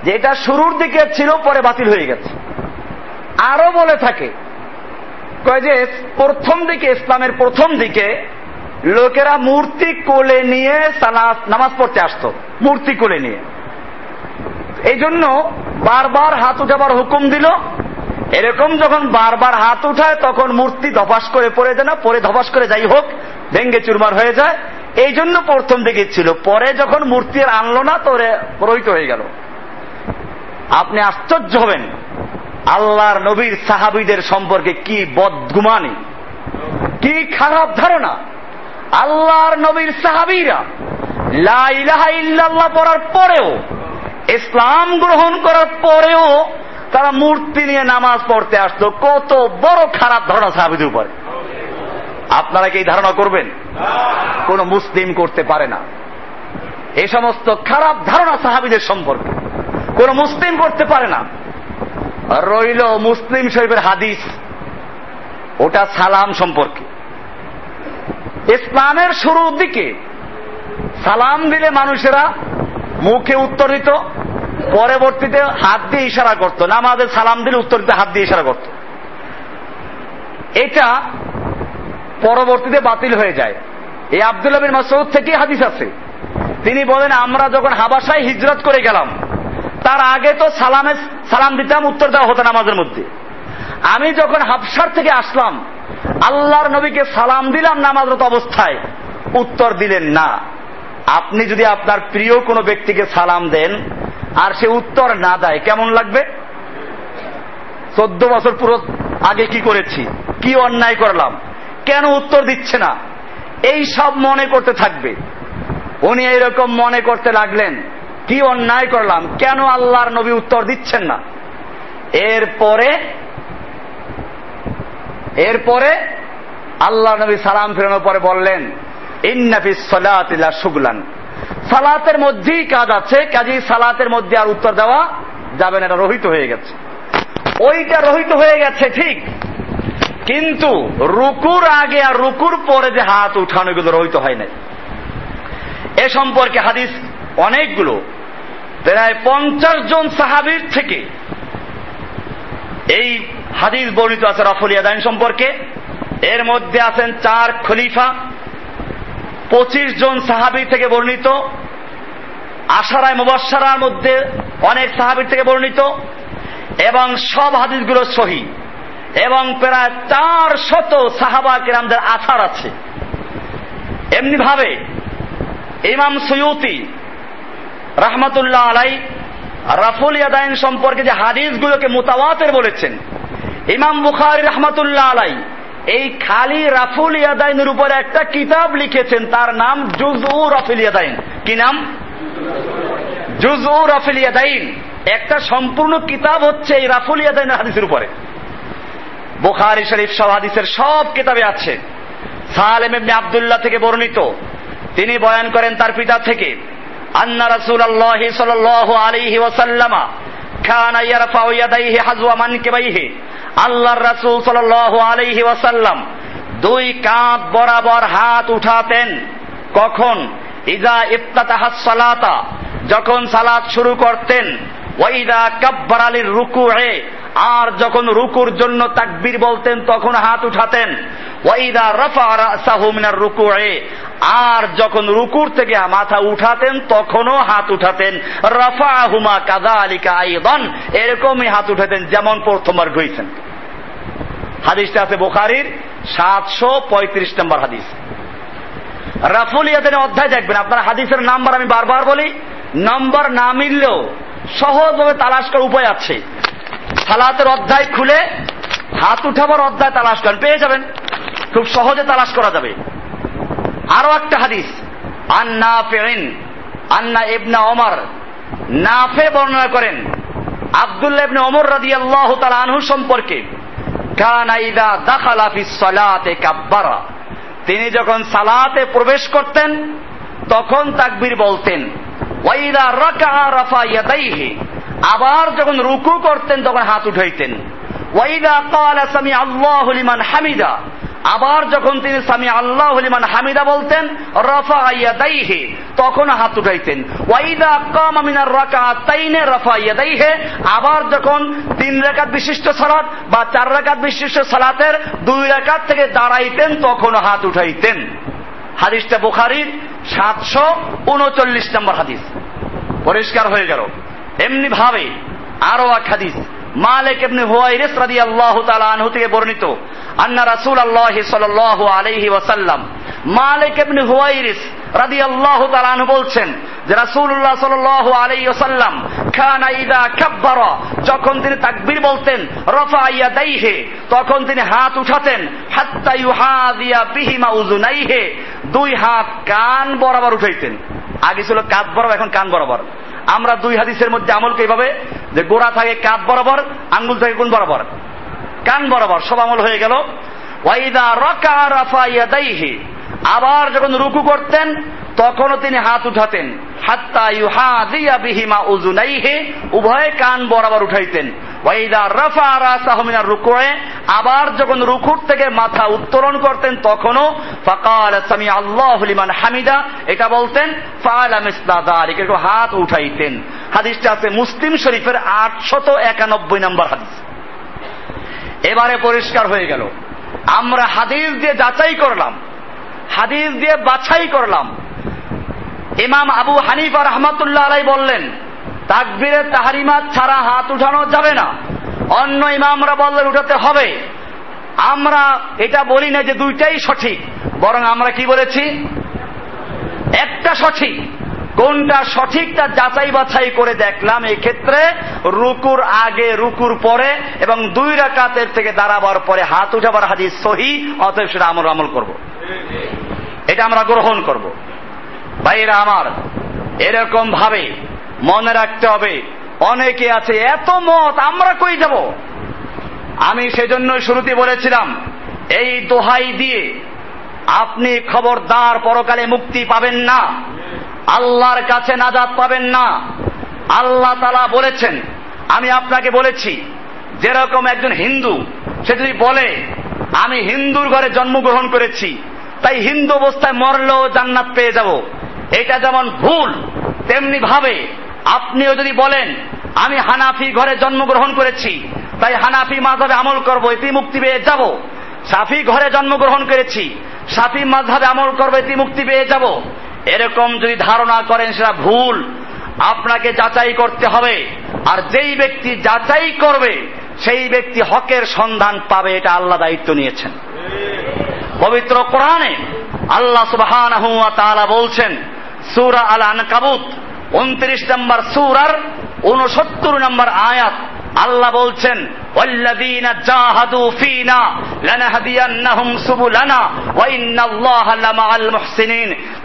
যে এটা শুরুর দিকে ছিল, পরে বাতিল হয়ে গেছে। আরও বলে থাকে, কয় যে, প্রথম দিকে, ইসলামের প্রথম দিকে, লোকেরা মূর্তি কোলে নিয়ে সালাস নামাজ পড়তে আসতো, মূর্তি কোলে নিয়ে। এই জন্য বারবার হাত উঠাবার হুকুম দিল। এরকম যখন বারবার হাত উঠায়, তখন মূর্তি ধপাস করে পড়ে যায় না পরে ধপাস করে যাই হোক, ভেঙ্গে চুরমার হয়ে যায়। এই জন্য প্রথম দিকে ছিল, পরে যখন মূর্তি আনলো না, তো রহিত হয়ে গেল। আপনি আশ্চর্য হবেন। আল্লাহর নবীর সাহাবিদের সম্পর্কে কি বদগুমানি, কি খারাপ ধারণা। আল্লাহর নবীর সাহাবিরা লাইলাহা পড়ার পরেও, ইসলাম গ্রহণ করার পরেও তারা মূর্তি নিয়ে নামাজ পড়তে আসতো। কত বড় খারাপ ধারণা সাহাবিদের উপরে। আপনারা কি ধারণা করবেন? কোন মুসলিম করতে পারে না। এ সমস্ত খারাপ ধারণা সাহাবিদের সম্পর্কে। কোন মুসলিম করতে পারে না। রইল মুসলিম শরীফের হাদিস। ওটা সালাম সম্পর্কে। ইসলামের শুরুর দিকে সালাম দিলে মানুষেরা মুখে উত্তর দিত পরবর্তীতে হাত দিয়ে ইশারা করতো। নামাজের সালাম দিলে উত্তর দিতে হাত দিয়ে ইশারা করত। এটা পরবর্তীতে বাতিল হয়ে যায়। এই আবদুল্লাহ বিন মাসউদ থেকে হাদিস আছে। তিনি বলেন, আমরা যখন হাবাসায় হিজরত করে গেলাম তার আগে তো সালামে সালাম দিতাম, উত্তর দেওয়া হতো নামাজের মধ্যে। আমি যখন হাবসার থেকে আসলাম, আল্লাহর নবীকে সালাম দিলাম নামাজরত অবস্থায়, উত্তর দিলেন না। আপনি যদি আপনার প্রিয় কোনো ব্যক্তিকে সালাম দেন, আর সে উত্তর না দেয়, কেমন লাগবে? চোদ্দ বছর পুরো আগে কি করেছি? কি অন্যায় করলাম? কেন উত্তর দিচ্ছে না? এই সব মনে করতে থাকবে। উনি এইরকম মনে করতে লাগলেন কি অন্যায় করলাম? কেন আল্লাহর নবী উত্তর দিচ্ছেন না? এরপরে এরপরে আল্লাহ নবী সালাম ফেরানোর পরে বললেন ইন্নাফি সলাতিলা সুগলান সালাতের মধ্যেই কাজ আছে, কাজেই সালাতের মধ্যে আর উত্তর দেওয়া যাবে না, এটা রহিত হয়ে গেছে। ওইটা রহিত হয়ে গেছে, ঠিক। কিন্তু রুকুর আগে আর রুকুর পরে যে হাত উঠানো এগুলো রহিত হয় নাই। এ সম্পর্কে হাদিস অনেকগুলো। প্রায় পঞ্চাশ জন সাহাবির থেকে এই হাদিস বর্ণিত আছে রফল ইয়াদাইন সম্পর্কে। এর মধ্যে আছেন চার খলিফা, পঁচিশ জন সাহাবি থেকে বর্ণিত। আশারায় মুবাসার মধ্যে অনেক সাহাবির থেকে বর্ণিত এবং সব হাদিসগুলো সহি এবং প্রায় চার শত সাহাবা কিরামদের আথার আছে। এমনি ভাবে ইমাম সৈয়তি রাহমাতুল্লাহ আলাই রাফুল ইয়াদাইন সম্পর্কে যে হাদিসগুলোকে মোতাওয়াতের বলেছেন, ইমাম বুখারি রহমাতুল্লাহ আলাই এই খালি রাফুল ইয়াদাইনের উপরে একটা কিতাব লিখেছেন, তার নাম জুজউ রাফুল ইয়াদাইন। কি নাম? জুজউ রাফুল ইয়াদাইন। একটা সম্পূর্ণ কিতাব হচ্ছে এই রাফুল ইয়াদাইনের হাদিসের উপরে। বুখারি শরীফ সব হাদিসের সব কিতাবে আছে। সালেম ইবনে আব্দুল্লাহ থেকে বর্ণিত। তিনি বয়ান করেন তার পিতা থেকে আন্না রাসূলুল্লাহ সাল্লাল্লাহু আলাইহি ওয়াসাল্লামা কানা ইয়ারফাউ ইয়াদাইহি হাজওয়া মানকিবাইহি আল্লাহর রাসূল সাল্লাল্লাহু আলাইহি ওয়াসাল্লাম দুই কাঁধ বরাবর হাত উঠাতেন। কখন? ইজা ইফতাতাহাস সালাতা, যখন সালাত শুরু করতেন। ওয়াইদা কাব্বার আলীর রুকুয়ে আর যখন রুকুর জন্য তাকবীর বলতেন, তখন হাত উঠাতেন। আর যখন রুকুর থেকে মাথা উঠাতেন, তখনও হাত উঠাতেন। রফা হুমা কাদা আলিকা আইদন। এরকমই হাত উঠাতেন যেমন প্রথমবার গইছেন হাদিসটা আছে বোখারির সাতশো পঁয়ত্রিশ নম্বর হাদিস। রাফুল ইয়াদের অধ্যায় দেখবেন। আপনার হাদিসের নাম্বার আমি বারবার বলি, নাম্বার না মিললেও সহজভাবে তালাশ করার উপায় আছে। সালাতের অধ্যায় খুলে হাত উঠাবার অধ্যায় তালাশ করেন। পেয়ে যাবেন। খুব সহজে তালাশ করা যাবে। আরও একটা হাদিস। আন্না ফেরিন আন্না ইবনা ওমর। নাফে বর্ণনা করেন, আবদুল্লাহ ইবনে ওমর রাদিয়াল্লাহু তাআলা আনহু সম্পর্কে, কানা ইদা সালাতে কাব্বারা। তিনি যখন সালাতে প্রবেশ করতেন, তখন তাকবীর বলতেন ওয়াইদা রাকা রাফা ইয়াদাইহি আবার যখন রুকু করতেন, তখন হাত উঠাইতেন। ওয়াইদা ক্বালা সামি আল্লাহু লিমান হামিদা। আবার যখন তিনি স্বামী আল্লাহ লিমান হামিদা বলতেন, রফা তখন হাত উঠাইতেন। ওয়াইদা কাম মিনার রাকাতাইনে, রফা ইয়াদাইহি। আবার যখন তিন রাকাত বিশিষ্ট সালাত বা চার রাকাত বিশিষ্ট সালাতের দুই রাকাত থেকে দাঁড়াইতেন, তখন হাত উঠাইতেন। হাদিসটা বুখারীর সাতশো উনচল্লিশ নম্বর হাদিস। পরিষ্কার হয়ে গেল। এমনি ভাবে আরও এক হাদিস। মালিক ইবনে হুয়াইরিস রাদিয়াল্লাহু তাআলা আনহু থেকে বর্ণিত, আন্না রাসূলুল্লাহ সাল্লাল্লাহু আলাইহি ওয়াসাল্লাম, মালিক ইবনে হুয়াইরিস রাদিয়াল্লাহু তাআলা আনহু বলছেন যে রাসূলুল্লাহ সাল্লাল্লাহু আলাইহি ওয়াসাল্লাম খানা ইদা কাব্বারা যখন তিনি তাকবীর বলতেন, রফা ইয়াদাইহি তখন তিনি হাত উঠাতেন, হাত্তা ইউহাদিয়া বিহিমা উযুনাইহি দুই হাত কান বরাবর উঠাইতেন। আগে ছিল কাঁধ বরাবর এখন কান বরাবর। আমরা দুই হাদিসের মধ্যে আমলকে এইভাবে যে গোড়া থাকে কাপ বরাবর, আঙ্গুল থাকে কোন বরাবর। কান বরাবর, সব আমল হয়ে গেল। ওয়াইদা রকা আবার যখন রুকু করতেন, তখনও তিনি হাত উঠাতেন। হাত্তা ইউহাদিয়া বিহিমা উজুনাইহি উভয় কান বরাবর উঠাইতেন। আবার যখন রুকুর থেকে মাথা উত্তোলন করতেন, তখনও ফাকাল সামি আল্লাহু হামিদা, এটা বলতেন ফাআলা মিসলা যালিক একটু হাত উঠাইতেন। হাদিসটা আছে মুসলিম শরীফের আটশত একানব্বই নম্বর হাদিস। এবারে পরিষ্কার হয়ে গেল। আমরা হাদিস দিয়ে যাচাই করলাম। হাদিস দিয়ে বাছাই করলাম। ইমাম আবু হানিফা রহমতুল্লাহ আলাই বললেন তাকবীরের তাহারিমাত ছাড়া হাত উঠানো যাবে না। অন্য ইমামরা বললেন, উঠাতে হবে। আমরা এটা বলি না যে দুইটাই সঠিক, বরং আমরা কি বলেছি? একটা সঠিক। কোনটা সঠিক তা যাচাই বাছাই করে দেখলাম। ক্ষেত্রে রুকুর আগে, রুকুর পরে এবং দুই রাকাতের থেকে দাঁড়াবার পরে হাত উঠাবার হাদিস সহি, অতএব সেটা আমল আমল করব। এটা আমরা গ্রহণ করব। ভাইরা আমার এরকম ভাবে মনে রাখতে হবে, অনেকে আছে, এত মত, আমরা কই যাব? আমি সেজন্য শুরুতে বলেছিলাম, এই দোহাই দিয়ে আপনি খবরদার পরকালে মুক্তি পাবেন না, আল্লাহর কাছে নাজাত পাবেন না। আল্লাহ তালা বলেছেন, আমি আপনাকে বলেছি, যেরকম একজন হিন্দু, সে যদি বলে, আমি হিন্দুর ঘরে জন্মগ্রহণ করেছি, তাই হিন্দু অবস্থায় মরলেও জান্নাত পেয়ে যাব। এটা যেমন ভুল, তেমনি ভাবে আপনিও যদি বলেন, আমি হানাফি ঘরে জন্মগ্রহণ করেছি, তাই হানাফি মাঝাবে আমল করব, এটি মুক্তি পেয়ে যাব। সাফি ঘরে জন্মগ্রহণ করেছি, সাফি মাঝাবে আমল করব, এটি মুক্তি পেয়ে যাব। এরকম যদি ধারণা করেন, সেটা ভুল। আপনাকে যাচাই করতে হবে, আর যেই ব্যক্তি যাচাই করবে, সেই ব্যক্তি হকের সন্ধান পাবে, এটা আল্লাহ দায়িত্ব নিয়েছেন। পবিত্র কোরআনে আল্লাহ সুবহান বলছেন, সুরা আল আনকাবুত উনত্রিশ নম্বর সুরার উনসত্তর নম্বর আয়াত। আল্লাহ বলছেন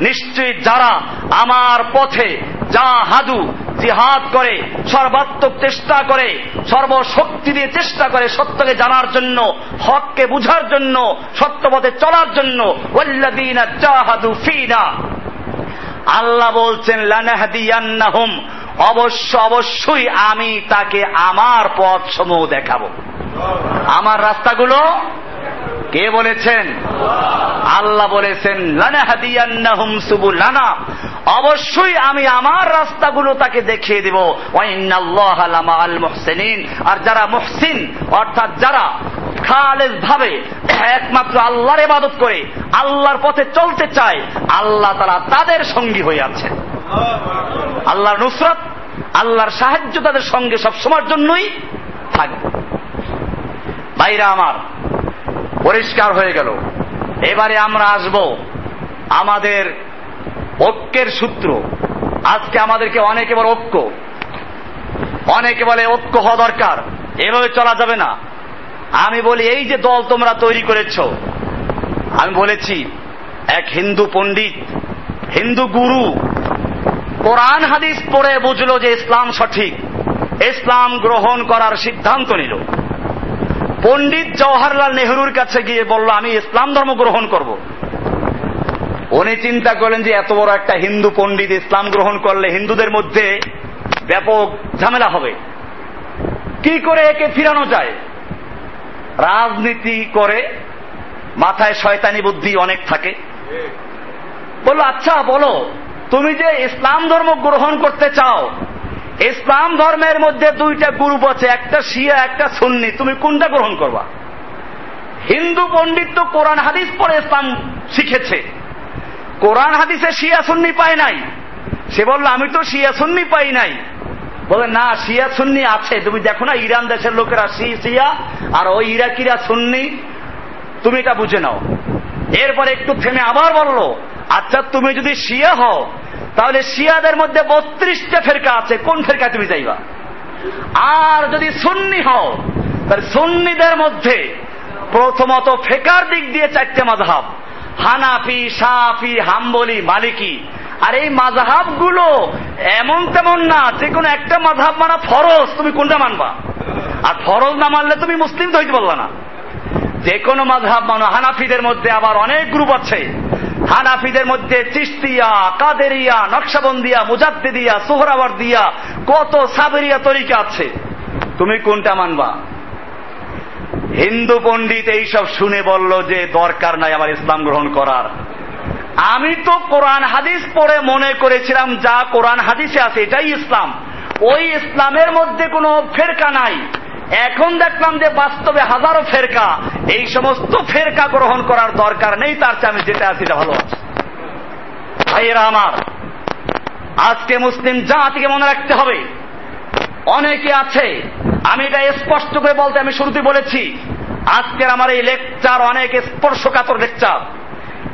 নিশ্চয় যারা আমার পথে জাহাদু, জিহাদ করে, সর্বাত্মক চেষ্টা করে, সর্বশক্তি দিয়ে চেষ্টা করে সত্যকে জানার জন্য, হককে বুঝার জন্য, সত্যপথে চলার জন্য আল্লাহ বলছেন, লানাহাদিয়ান্নাহুম। অবশ্য, অবশ্যই আমি তাকে আমার পথ সমূহ দেখাবো। আমার রাস্তাগুলো কে বলেছেন? আল্লাহ বলেছেন, লানাহাদিয়ান্নাহুম সুবুলানা। অবশ্যই আমি আমার রাস্তাগুলো তাকে দেখিয়ে দেব। ওয়াইনাল্লাহ লামাআল মুহসিনিন। আর যারা মুহসিন, অর্থাৎ যারা খালেজ ভাবে একমাত্র আল্লাহর ইবাদত করে, আল্লাহর পথে চলতে চায়, আল্লাহ তারা তাদের সঙ্গী হয়ে আছে আল্লাহর নুসরত, আল্লাহর সাহায্য তাদের সঙ্গে সব সময়ের জন্যই থাকবে। ভাইরা আমার, পরিষ্কার হয়ে গেল। এবারে আমরা আসব আমাদের ঐক্যের সূত্র। আজকে আমাদেরকে অনেকে বলে ঐক্য। অনেকে বলে ঐক্য হওয়া দরকার। এভাবে চলা যাবে না। আমি বলি, এই যে দল তোমরা তৈরি করেছ, আমি বলেছি, এক হিন্দু পণ্ডিত, হিন্দু গুরু, কোরআন হাদিস পড়ে বুঝলো যে ইসলাম সঠিক, ইসলাম গ্রহণ করার সিদ্ধান্ত নিল। পণ্ডিত জওয়াহরলাল নেহরুর কাছে গিয়ে বলল, আমি ইসলাম ধর্ম গ্রহণ করব। উনি চিন্তা করলেন যে এত বড় একটা হিন্দু পণ্ডিত ইসলাম গ্রহণ করলে হিন্দুদের মধ্যে ব্যাপক ঝামেলা হবে। কি করে একে ফিরানো যায়? রাজনীতি করে মাথায় শয়তানি বুদ্ধি অনেক থাকে। বলল আচ্ছা বলো, তুমি যে ইসলাম ধর্ম গ্রহণ করতে চাও, ইসলাম ধর্মের মধ্যে দুইটা গ্রুপ আছে, একটা শিয়া, একটা সুন্নি, তুমি কোনটা গ্রহণ করবা? হিন্দু পণ্ডিত তো কোরআন, হাদিস পরে ইসলাম শিখেছে। কোরআন, হাদিসে শিয়া, সুন্নি পায় নাই। সে বলল, আমি তো শিয়া, সুন্নি পাই নাই। বলে, না, শিয়া সুন্নি আছে। তুমি দেখো না, ইরান দেশের লোকেরা শিয়া আর ওই ইরাকিরা সুন্নি। তুমি এটা বুঝে নাও। এরপরে একটু থেমে আবার বলল আচ্ছা তুমি যদি শিয়া হও, তাহলে শিয়াদের মধ্যে বত্রিশটা ফেরকা আছে। কোন ফেরকা তুমি যাইবা? আর যদি সুন্নি হও, তাহলে সুন্নিদের মধ্যে প্রথমত ফেকার দিক দিয়ে চারটে মাঝহাব হানাফি সাফি হাম্বলি, মালিকি আর এই মাঝহাবগুলো এমন তেমন না, যে কোনো একটা মাঝহাব মানা ফরজ, তুমি কোনটা মানবা? আর ফরজ না মানলে তুমি মুসলিম তো হইতে পারলা না। যে কোনো মাঝহাব মানো। হানাফিদের মধ্যে আবার অনেক গ্রুপ আছে। হানাফিদের মধ্যে চিস্তিয়া কাদেরিয়া, নকশাবন্দিয়া, মুজাদ্দিদিয়া সোহরাবার দিয়া কত সাবেরিয়া তরিকা আছে। তুমি কোনটা মানবা? হিন্দু পণ্ডিত এইসব শুনে বলল যে দরকার নাই আমার ইসলাম গ্রহণ করার। আমি তো কোরআন হাদিস পড়ে মনে করেছিলাম, যা কোরআন হাদিসে আছে, এটাই ইসলাম। ওই ইসলামের মধ্যে কোনো ফেরকা নাই। এখন দেখলাম যে বাস্তবে হাজারো ফেরকা। এই সমস্ত ফেরকা গ্রহণ করার দরকার নেই, তার চেয়ে আমি যেটা আছি ভালো আছে। ভাইয়েরা আমার, আজকে মুসলিম জাতিকে মনে রাখতে হবে। অনেকে আছে, আমি এটা স্পষ্ট করে বলতে আমি শুরুতে বলেছি, আজকের আমার এই লেকচার অনেক স্পর্শকাতর লেকচার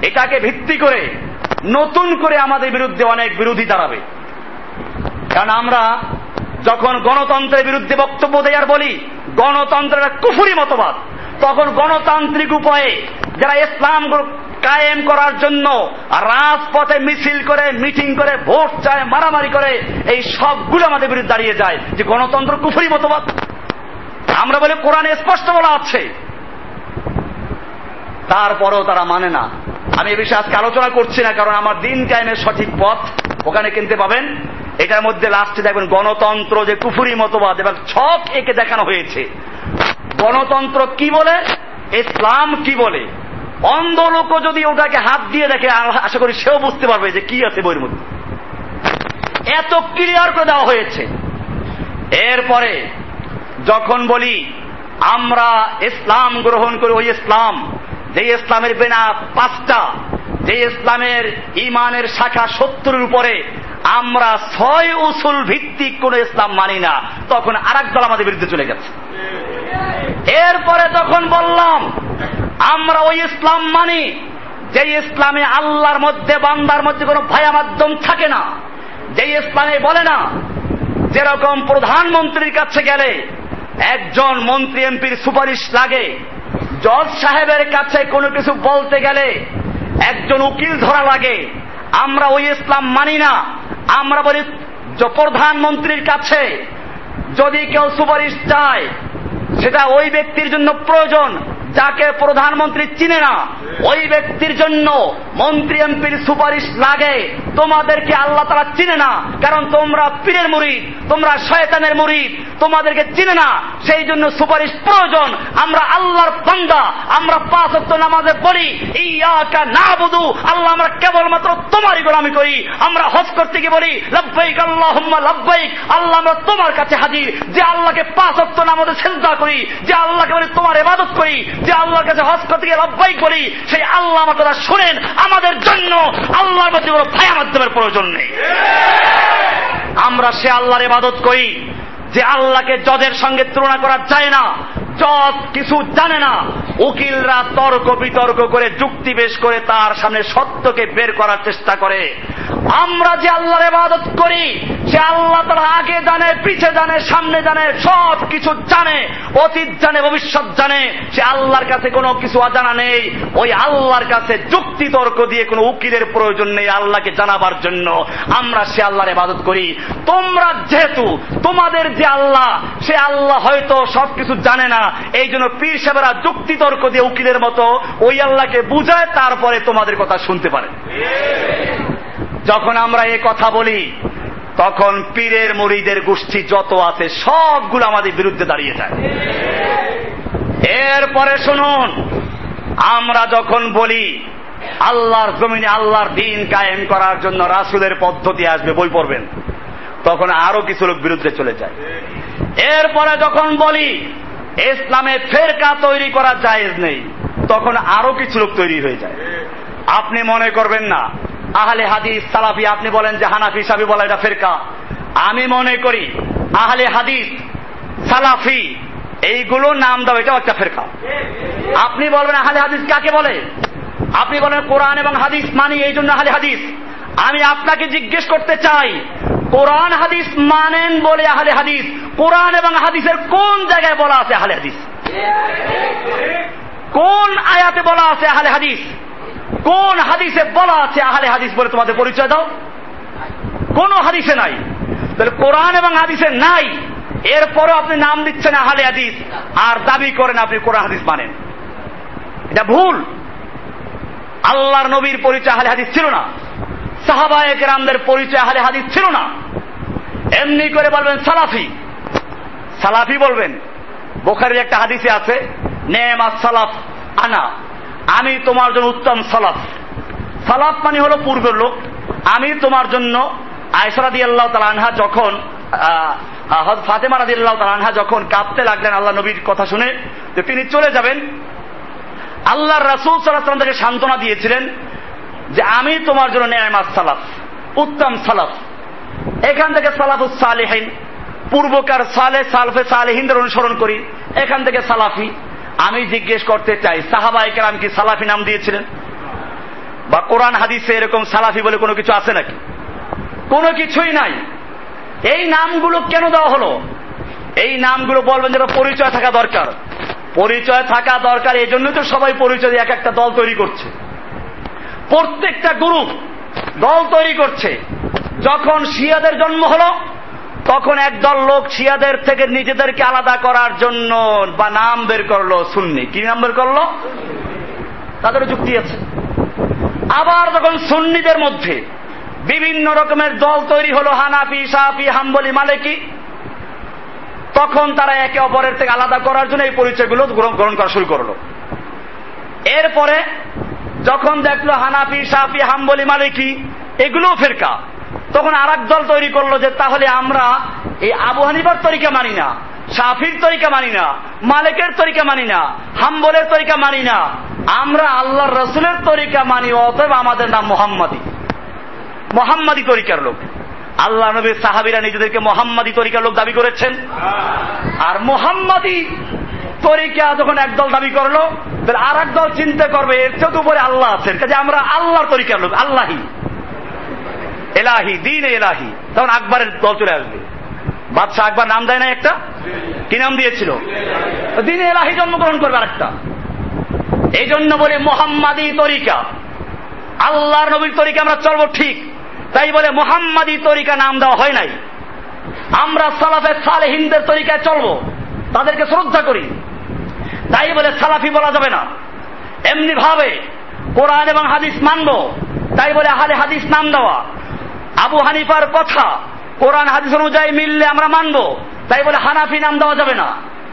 এটাকে ভিত্তি করে নতুন করে আমাদের বিরুদ্ধে অনেক বিরোধী দাঁড়াবে। কারণ আমরা যখন গণতন্ত্রের বিরুদ্ধে বক্তব্য দেয়ার বলি, গণতন্ত্রের কুফুরি মতবাদ, তখন গণতান্ত্রিক উপায়ে যারা ইসলাম কায়েম করার জন্য রাজপথে মিছিল করে, মিটিং করে, ভোট চায়, মারামারি করে, এই সবগুলো আমাদের বিরুদ্ধে দাঁড়িয়ে যায় যে গণতন্ত্র কুফুরি মতবাদ। আমরা বলে কোরআনে স্পষ্ট বলা আছে। তারপরও তারা মানে না। আমি এ বিষয়ে আজকে আলোচনা করছি না, কারণ আমার দিন কায়েমের সঠিক পথ ওখানে কিনতে পাবেন। এটার মধ্যে লাস্টে দেখবেন গণতন্ত্র যে কুফুরি মতবাদ এবং ছক একে দেখানো হয়েছে। গণতন্ত্র কি বলে? ইসলাম কি বলে? অন্ধ লোক যদি ওটাকে হাত দিয়ে দেখে আশা করি সেও বুঝতে পারবে যে কি আছে বইয়ের মধ্যে। এত ক্লিয়ার করে দেওয়া হয়েছে। এরপরে যখন বলি, আমরা ইসলাম গ্রহণ করি, ওই ইসলাম যে ইসলামের বেনা পাঁচটা, যে ইসলামের ইমানের শাখা সত্তরের উপরে আমরা ছয় উসুল ভিত্তিক কোন ইসলাম মানি না, তখন আর দল আমাদের বিরুদ্ধে চলে গেছে। এরপরে তখন বললাম, আমরা ওই ইসলাম মানি, যে ইসলামে আল্লাহর মধ্যে, বান্দার মধ্যে কোনো ভায়া মাধ্যম থাকে না, যে ইসলামে বলে না, যেরকম প্রধানমন্ত্রীর কাছে গেলে একজন মন্ত্রী এমপির সুপারিশ লাগে জজ সাহেবের কাছে কোনো কিছু বলতে গেলে একজন উকিল ধরা লাগে। আমরা ওই ইসলাম মানি না। আমরা বলি প্রধানমন্ত্রীর কাছে যদি কেউ সুপারিশ চায়, সেটা ওই ব্যক্তির জন্য প্রয়োজন। যাকে প্রধানমন্ত্রী চিনে না, ওই ব্যক্তির জন্য মন্ত্রী এমপির সুপারিশ লাগে। তোমাদেরকে আল্লাহ তারা চিনে না, কারণ তোমরা পীরের মুরিদ, তোমরা শয়তানের মুরিদ, তোমাদেরকে চিনে না। সেই জন্য সুপারিশ প্রয়োজন। আমরা আল্লাহর বান্দা, আমরা পাঁচ নামাজে পড়ি। ইয়াকা না বুধু আল্লাহ আমরা কেবলমাত্র তোমারই গোলামি করি। আমরা হজ করতে গিয়ে বলি, লব্বাইক আল্লাহ লব্বাইক। আল্লাহ আমরা তোমার কাছে হাজির। যে আল্লাহকে পাঁচ নামাজে চিন্তা করি, যে আল্লাহকে বলি তোমার এবাদত করি। যে আল্লাহর কাছে হজ করতে গিয়ে লব্বাইক সেই আল্লাহ আমার কথা শোনেন। আমাদের জন্য আল্লাহর মধ্যে কোনো ভায়া মাধ্যমের প্রয়োজন নেই। আমরা সে আল্লাহর ইবাদত করি, যে আল্লাহকে জজের সঙ্গে তুলনা করা যায় না জজ কিছু জানে না। উকিলরা তর্ক বিতর্ক করে, যুক্তি বেশ করে তার সামনে সত্যকে বের করার চেষ্টা করে। আমরা যে আল্লাহর ইবাদত করি, সে আল্লাহ তারা আগে জানে, পিছে জানে, সামনে জানে, সব কিছু জানে, অতীত জানে, ভবিষ্যৎ জানে। সে আল্লাহর কাছে কোনো কিছু অজানা নেই। ওই আল্লাহর কাছে যুক্তি তর্ক দিয়ে কোনো উকিলের প্রয়োজন নেই আল্লাহকে জানাবার জন্য। আমরা সে আল্লাহর ইবাদত করি। তোমরা যেহেতু তোমাদের যে আল্লাহ, সে আল্লাহ হয়তো সবকিছু জানে না। এই জন্য পীর সাহেবরা যুক্তি তর্ক দিয়ে উকিলের মতো ওই আল্লাহকে বুঝায়, তারপরে তোমাদের কথা শুনতে পারে। যখন আমরা এ কথা বলি, তখন পীরের মরিদের গোষ্ঠী যত আছে, সবগুলো আমাদের বিরুদ্ধে দাঁড়িয়ে যায়। এরপরে শুনুন, আমরা যখন বলি, আল্লাহর জমিনে আল্লাহর দিন কায়েম করার জন্য রাসুলের পদ্ধতি আসবে, বই পড়বেন। তখন আরও কিছু লোক বিরুদ্ধে চলে যায়। এরপরে যখন বলি ইসলামে ফেরকা তৈরি করা জায়েজ নেই। তখন আরও কিছু লোক তৈরি হয়ে যায়। আপনি মনে করবেন না, আহলে হাদিস সালাফি, আপনি বলেন যে হানাফি সাবি বলা এটা ফেরকা। আমি মনে করি আহলে হাদিস, সালাফি, এইগুলো নাম দাও, এটাও একটা ফেরকা। আপনি বলবেন আহলে হাদিস কাকে বলে? আপনি বলেন কোরআন এবং হাদিস মানি, এই জন্য আহলে হাদিস। আমি আপনাকে জিজ্ঞেস করতে চাই, কোরআন হাদিস মানেন বলে আহলে হাদিস? কোরআন এবং হাদিসের কোন জায়গায় বলা আছে আহলে হাদিস? কোন আয়াতে বলা আছে আহলে হাদিস? কোন হাদিসে বলা আছে আহলে হাদিস বলে তোমাদের পরিচয় দাও। কোন হাদিসে নাই। তাহলে কোরআন এবং হাদিসে নাই। এরপরও আপনি নাম দিচ্ছেন আহলে হাদিস, আর দাবি করেন আপনি কোরআন হাদিস মানেন। এটা ভুল। আল্লাহর নবীর পরিচয় আহলে হাদিস ছিল না। সাহাবা পরিচয় আহলে হাদিস ছিল না। এমনি করে বলবেন সালাফি। সালাফি বলবেন। বোখারির একটা হাদিসে আছে সালাফ আনা। আমি তোমার জন্য উত্তম সালাফ। সালাফ মানে হলো পূর্বের লোক। আমি তোমার জন্য আয়সরাদি আল্লাহ আনহা যখন ফাতেমা রাদি আল্লাহ আনহা যখন কাঁদতে লাগলেন আল্লাহ নবীর কথা শুনে, যে তিনি চলে যাবেন আল্লাহ রাসুল সাল্লাহ তাকে সান্ত্বনা দিয়েছিলেন যে আমি তোমার জন্য নেয়ামাত সালাফ উত্তম সালাফ এখান থেকে সালাফুস সালেহিন, পূর্বকার সালে সালফে সালেহিনদের অনুসরণ করি। এখান থেকে সালাফি। আমি জিজ্ঞেস করতে চাই সাহাবা আমি কি সালাফি নাম দিয়েছিলেন? বা কোরআন হাদিসে এরকম সালাফি বলে কোনো কিছু আছে নাকি? কোনো কিছুই নাই। এই নামগুলো কেন দেওয়া হলো? এই নামগুলো বলবেন যেটা পরিচয় থাকা দরকার। পরিচয় থাকা দরকার এই জন্য তো সবাই পরিচয় এক একটা দল তৈরি করছে। প্রত্যেকটা গ্রুপ দল তৈরি করছে। যখন শিয়াদের জন্ম হলো, তখন একদল লোক শিয়াদের থেকে নিজেদেরকে আলাদা করার জন্য বা নাম বের করল সুন্নি। কি নাম বের করল? তাদের যুক্তি আছে। আবার যখন সুন্নিদের মধ্যে বিভিন্ন রকমের দল তৈরি হলো হানাপি সাহাপি হাম্বলি, মালিকি, তখন তারা একে অপরের থেকে আলাদা করার জন্য এই পরিচয়গুলো গ্রহণ করা শুরু করল। এরপরে যখন দেখল হানাপি সাহাপি হাম্বলি, মালিকি, এগুলোও ফেরকা। তখন আর দল তৈরি করল যে, তাহলে আমরা এই আবু তরিকা মানি না সাফির তরিকা মানি না, মালিকের তরিকা মানি না, হাম্বলের তরিকা মানি না। আমরা আল্লাহর রসুলের তরিকা মানি, অতএব আমাদের নাম মোহাম্মদী। মোহাম্মদী তরিকার লোক। আল্লাহ নবীর সাহাবিরা নিজেদেরকে মোহাম্মদী তরিকার লোক দাবি করেছেন। আর মোহাম্মদী তরিকা যখন একদল দাবি করল, তাহলে আর দল চিন্তা করবে, এর চেয়ে উপরে আল্লাহ আছেন। কাজে আমরা আল্লাহর তরিকার লোক আল্লাহি এলাহি, দিন এলাহি। তখন আকবরের দল চলে আসবে। বাদশাহ আকবর নাম দেয় না একটা? কি নাম দিয়েছিল? দিন এলাহি জন্মগ্রহণ করবে আরেকটা। এই জন্য বলে মোহাম্মাদি তরিকা। আল্লাহর নবীর তরিকা আমরা চলবো ঠিক। তাই বলে মোহাম্মাদি তরিকা নাম দেওয়া হয় নাই। আমরা সালাফের সালে হিন্দের তরিকায় চলবো। তাদেরকে শ্রদ্ধা করি। তাই বলে সালাফি বলা যাবে না। এমনি ভাবে কোরআন এবং হাদিস মানব, তাই বলে আহারে হাদিস নাম দেওয়া। আবু হানিফার কথা কোরআন হাদিস অনুযায়ী মিললে আমরা মানব, তাই বলে হানাফি নাম দেওয়া যাবে না।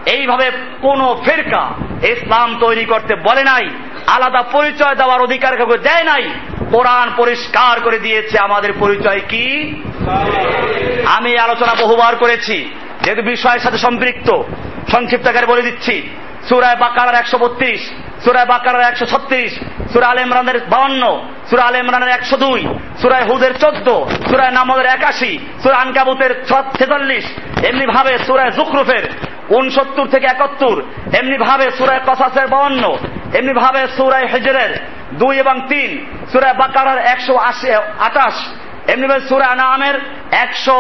এইভাবে কোন ফেরকা ইসলাম তৈরি করতে বলে নাই, আলাদা পরিচয় দেওয়ার অধিকার কাউকে দেয় নাই। কোরআন পরিষ্কার করে দিয়েছে আমাদের পরিচয় কি? আমি আলোচনা বহুবার করেছি, যেহেতু বিষয়ের সাথে সম্পৃক্ত সংক্ষিপ্ত আকারে বলে দিচ্ছি। সুরায় বাকার একশো বত্রিশ, সুরায় বাকার একশো ছত্রিশ সুরা আল ইমরানের বাউন্ন সুরা আল ইমরানের একশো দুই, সুরায় হুদের চোদ্দ, সুরায় নামদের একাশি সুরা আনকাবুতের ছেচল্লিশ এমনি ভাবে সুরায় জুকরুফের উনসত্তর থেকে একাত্তর এমনি ভাবে সুরায় কসাসের বাউন্ন এমনি ভাবে সুরায় হেজরের দুই এবং তিন, সুরায় বাকারার একশো আশি আঠাশ এমনি ভাবে সুরায় নামের একশো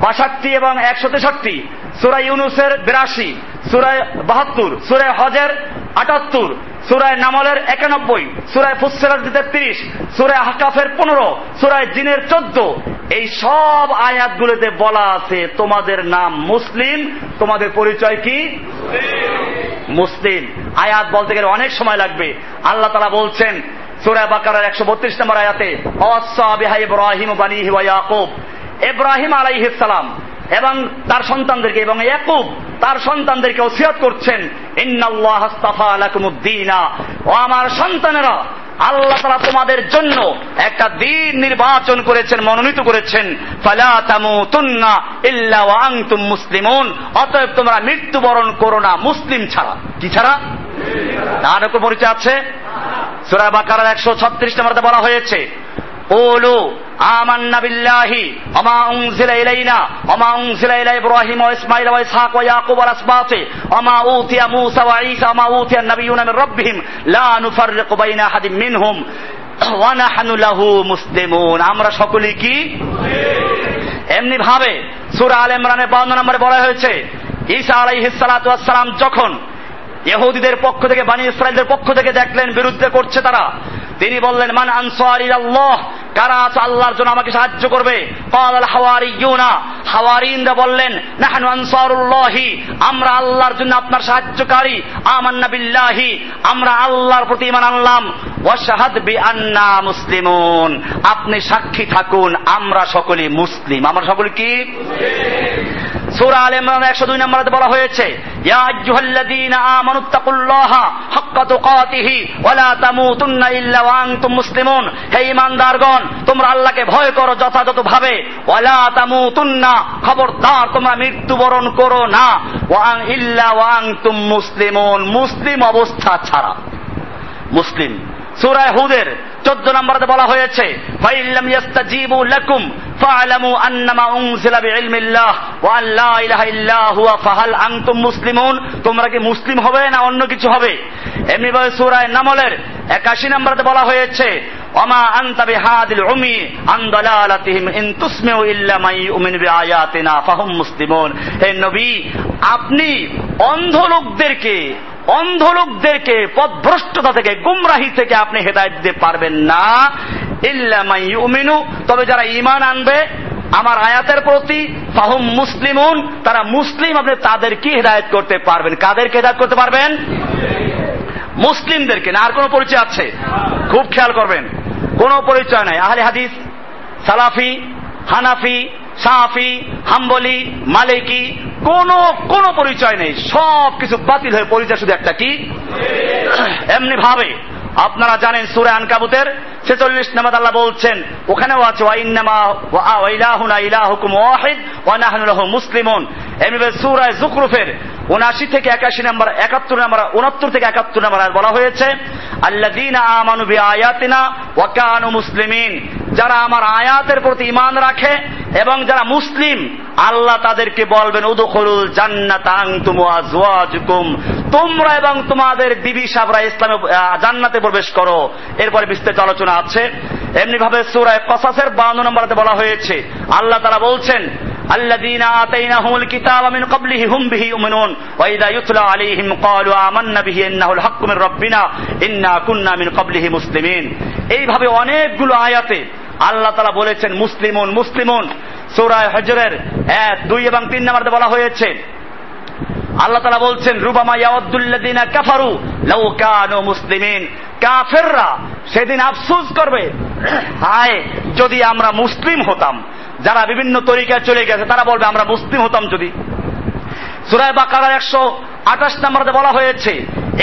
বাষট্টি এবং একশো তেষট্টি সুরাই ইউনুসের বিরাশি সুরায় বাহাত্তর, সুরায় হজের আটাত্তর, সুরায় নামলের একানব্বই, সুরায় ফুসেরার তেত্রিশ সুরায় হাকাফের পনেরো, সুরায় জিনের চোদ্দ। এই সব আয়াতগুলোতে বলা আছে, তোমাদের নাম মুসলিম, তোমাদের পরিচয় কি? মুসলিম। আয়াত বলতে গেলে অনেক সময় লাগবে। আল্লাহ তারা বলছেন, সুরায় বাকার একশো বত্রিশ নম্বর আয়াতে ইব্রাহিম বানিহি ইয়াকুব। ইব্রাহিম আলাইহিসালাম এবং তার সন্তানদেরকে এবং ইয়াকুব, তার সন্তানদেরকে ওসিয়ত করছেন ও আমার সন্তানেরা, আল্লাহ তারা তোমাদের জন্য একটা দিন নির্বাচন করেছেন, মনোনীত করেছেন। মুসলিমুন। অতএব তোমরা মৃত্যুবরণ করো না, মুসলিম ছাড়া। কি ছাড়া? তার উপর পরিচয় আছে? সুরা বাকার একশো ছত্রিশ নম্বরতে বলা হয়েছে قولوا آمنا بالله وما أنزل إلينا وما أنزل إلى إبراهيم وإسماعيل وإسحاق ويعقوب والأسباط وما أوتي موسى وعيسى وما أوتي النبيون من ربهم لا نفرق بين أحد منهم ونحن له مسلمون আমরা সকলে কি এমনি ভাবে সূরা আল ইমরানের 52 নম্বরে বলা হয়েছে ঈসা আলাইহিস সালাতু ওয়াসসালাম যখন ইহুদিদের পক্ষ থেকে বানি ইসরায়েলদের পক্ষ থেকে দেখলেন বিরুদ্ধে করছে তারা তিনি বললেন মান আনসারির আল্লাহ কারা আছে, আল্লাহর জন্য আমাকে সাহায্য করবে। কল হাওয়ারিউনা হাওয়ারিনরা বললেন, নাহানু আনসারুল্লাহি, আমরা আল্লাহর জন্য আপনার সাহায্যকারী। আমান্না বিল্লাহি, আমরা আল্লাহর প্রতি ইমান আনলাম। ওয়াশাহাদ বি আন্না মুসলিমুন, আপনি সাক্ষী থাকুন, আমরা সকলে মুসলিম। আমরা সকলে কি? সূরা আলে ইমরান 102 নম্বরে বলা হয়েছে, ইয়া আইয়ুহাল্লাযীনা আমানুত্তাকুল্লাহা হাক্কা তুকাতিহি ওয়া লা তামুতুন্না ইল্লা ওয়া আনতুম মুসলিমুন। হে ইমানদারগণ তোমরা আল্লাহকে ভয় করো যথাযথভাবে। ওয়া লা তামুতুন্না, খবরদার, তোমরা মৃত্যুবরণ করো না। ওয়াং ইল্লা ওয়া আনতুম মুসলিমুন, মুসলিম অবস্থা ছাড়া। মুসলিম। সুরায় হুদের 14 নম্বরে বলা হয়েছে আন্নামা ওয়া তোমরা কি মুসলিম হবে না অন্য কিছু হবে? এমনি ভাবে সূরা নামলের 81 নম্বরে বলা হয়েছে হে নবী, আপনি অন্ধ লোকদেরকে অন্ধ লোকদেরকে পথভ্রষ্টতা থেকে, গুমরাহি থেকে আপনি হেদায়ত দিতে পারবেন না। ইল্লামাই ইউমিনু, তবে যারা ঈমান আনবে, আমার আয়াতের প্রতি ফাহুম মুসলিমুন, তারা মুসলিম, আপনি তাদেরকে হেদায়ত করতে পারবেন? কাদেরকে হেদায়ত করতে পারবেন? মুসলিমদেরকে না, আর কোন পরিচয় আছে? খুব খেয়াল করবেন। কোন পরিচয় নাই। আহলে হাদিস, সালাফি, হানাফি সাহাফি হাম্বলি, মালিকি, কোন কোন পরিচয় নেই। সব কিছু বাতিল হয়ে পরিচয় শুধু একটা কি? এমনি ভাবে। আপনারা জানেন সুরে আনকাবুতের ছেচল্লিশ নামাদ আল্লাহ বলছেন, ওখানেও আছে মুসলিমন। এমনি সুরায় জুকরুফের উনাশি থেকে একাশি নাম্বার, একাত্তর নাম্বার উনত্তর থেকে একাত্তর নাম্বার বলা হয়েছে আল্লাহ আমানু বি আয়াতিনা ওয়াকানু মুসলিমিন। যারা আমার আয়াতের প্রতি ইমান রাখে এবং যারা মুসলিম, আল্লাহ তাদেরকে বলবেন, উদখলুল জান্নাতাং তুমুকুম তোমরা এবং তোমাদের বিবি সাবরা ইসলামে জান্নাতে প্রবেশ করো। এরপরে বিস্তারিত আলোচনা আছে। এমনি ভাবে সুরায় কসাসের বাউন্ন নম্বরতে বলা হয়েছে, আল্লাহ তারা বলছেন الذين آتيناهم الكتاب من قبله هم به يؤمنون وإذا يتلى عليهم قالوا آمنا به إنه الحق من ربنا إنا كنا من قبله مسلمين এইভাবে অনেকগুলো আয়াতে আল্লাহ তালা বলেছেন মুসলিমুন মুসলিমুন সৌরায় হজরের এক দুই এবং তিন নম্বরে বলা হয়েছে আল্লাহ তালা বলছেন রুবামা ইয়াউদ্দুল্লাদিনা কাফারু লাউ কানু মুসলিমিন কাফেররা সেদিন আফসোস করবে হায় যদি আমরা মুসলিম হতাম যারা বিভিন্ন তরিকায় চলে গেছে, তারা বলবে, আমরা মুসলিম হতাম যদি। সুরায় বাকারার একশো আঠাশ নম্বরে বলা হয়েছে,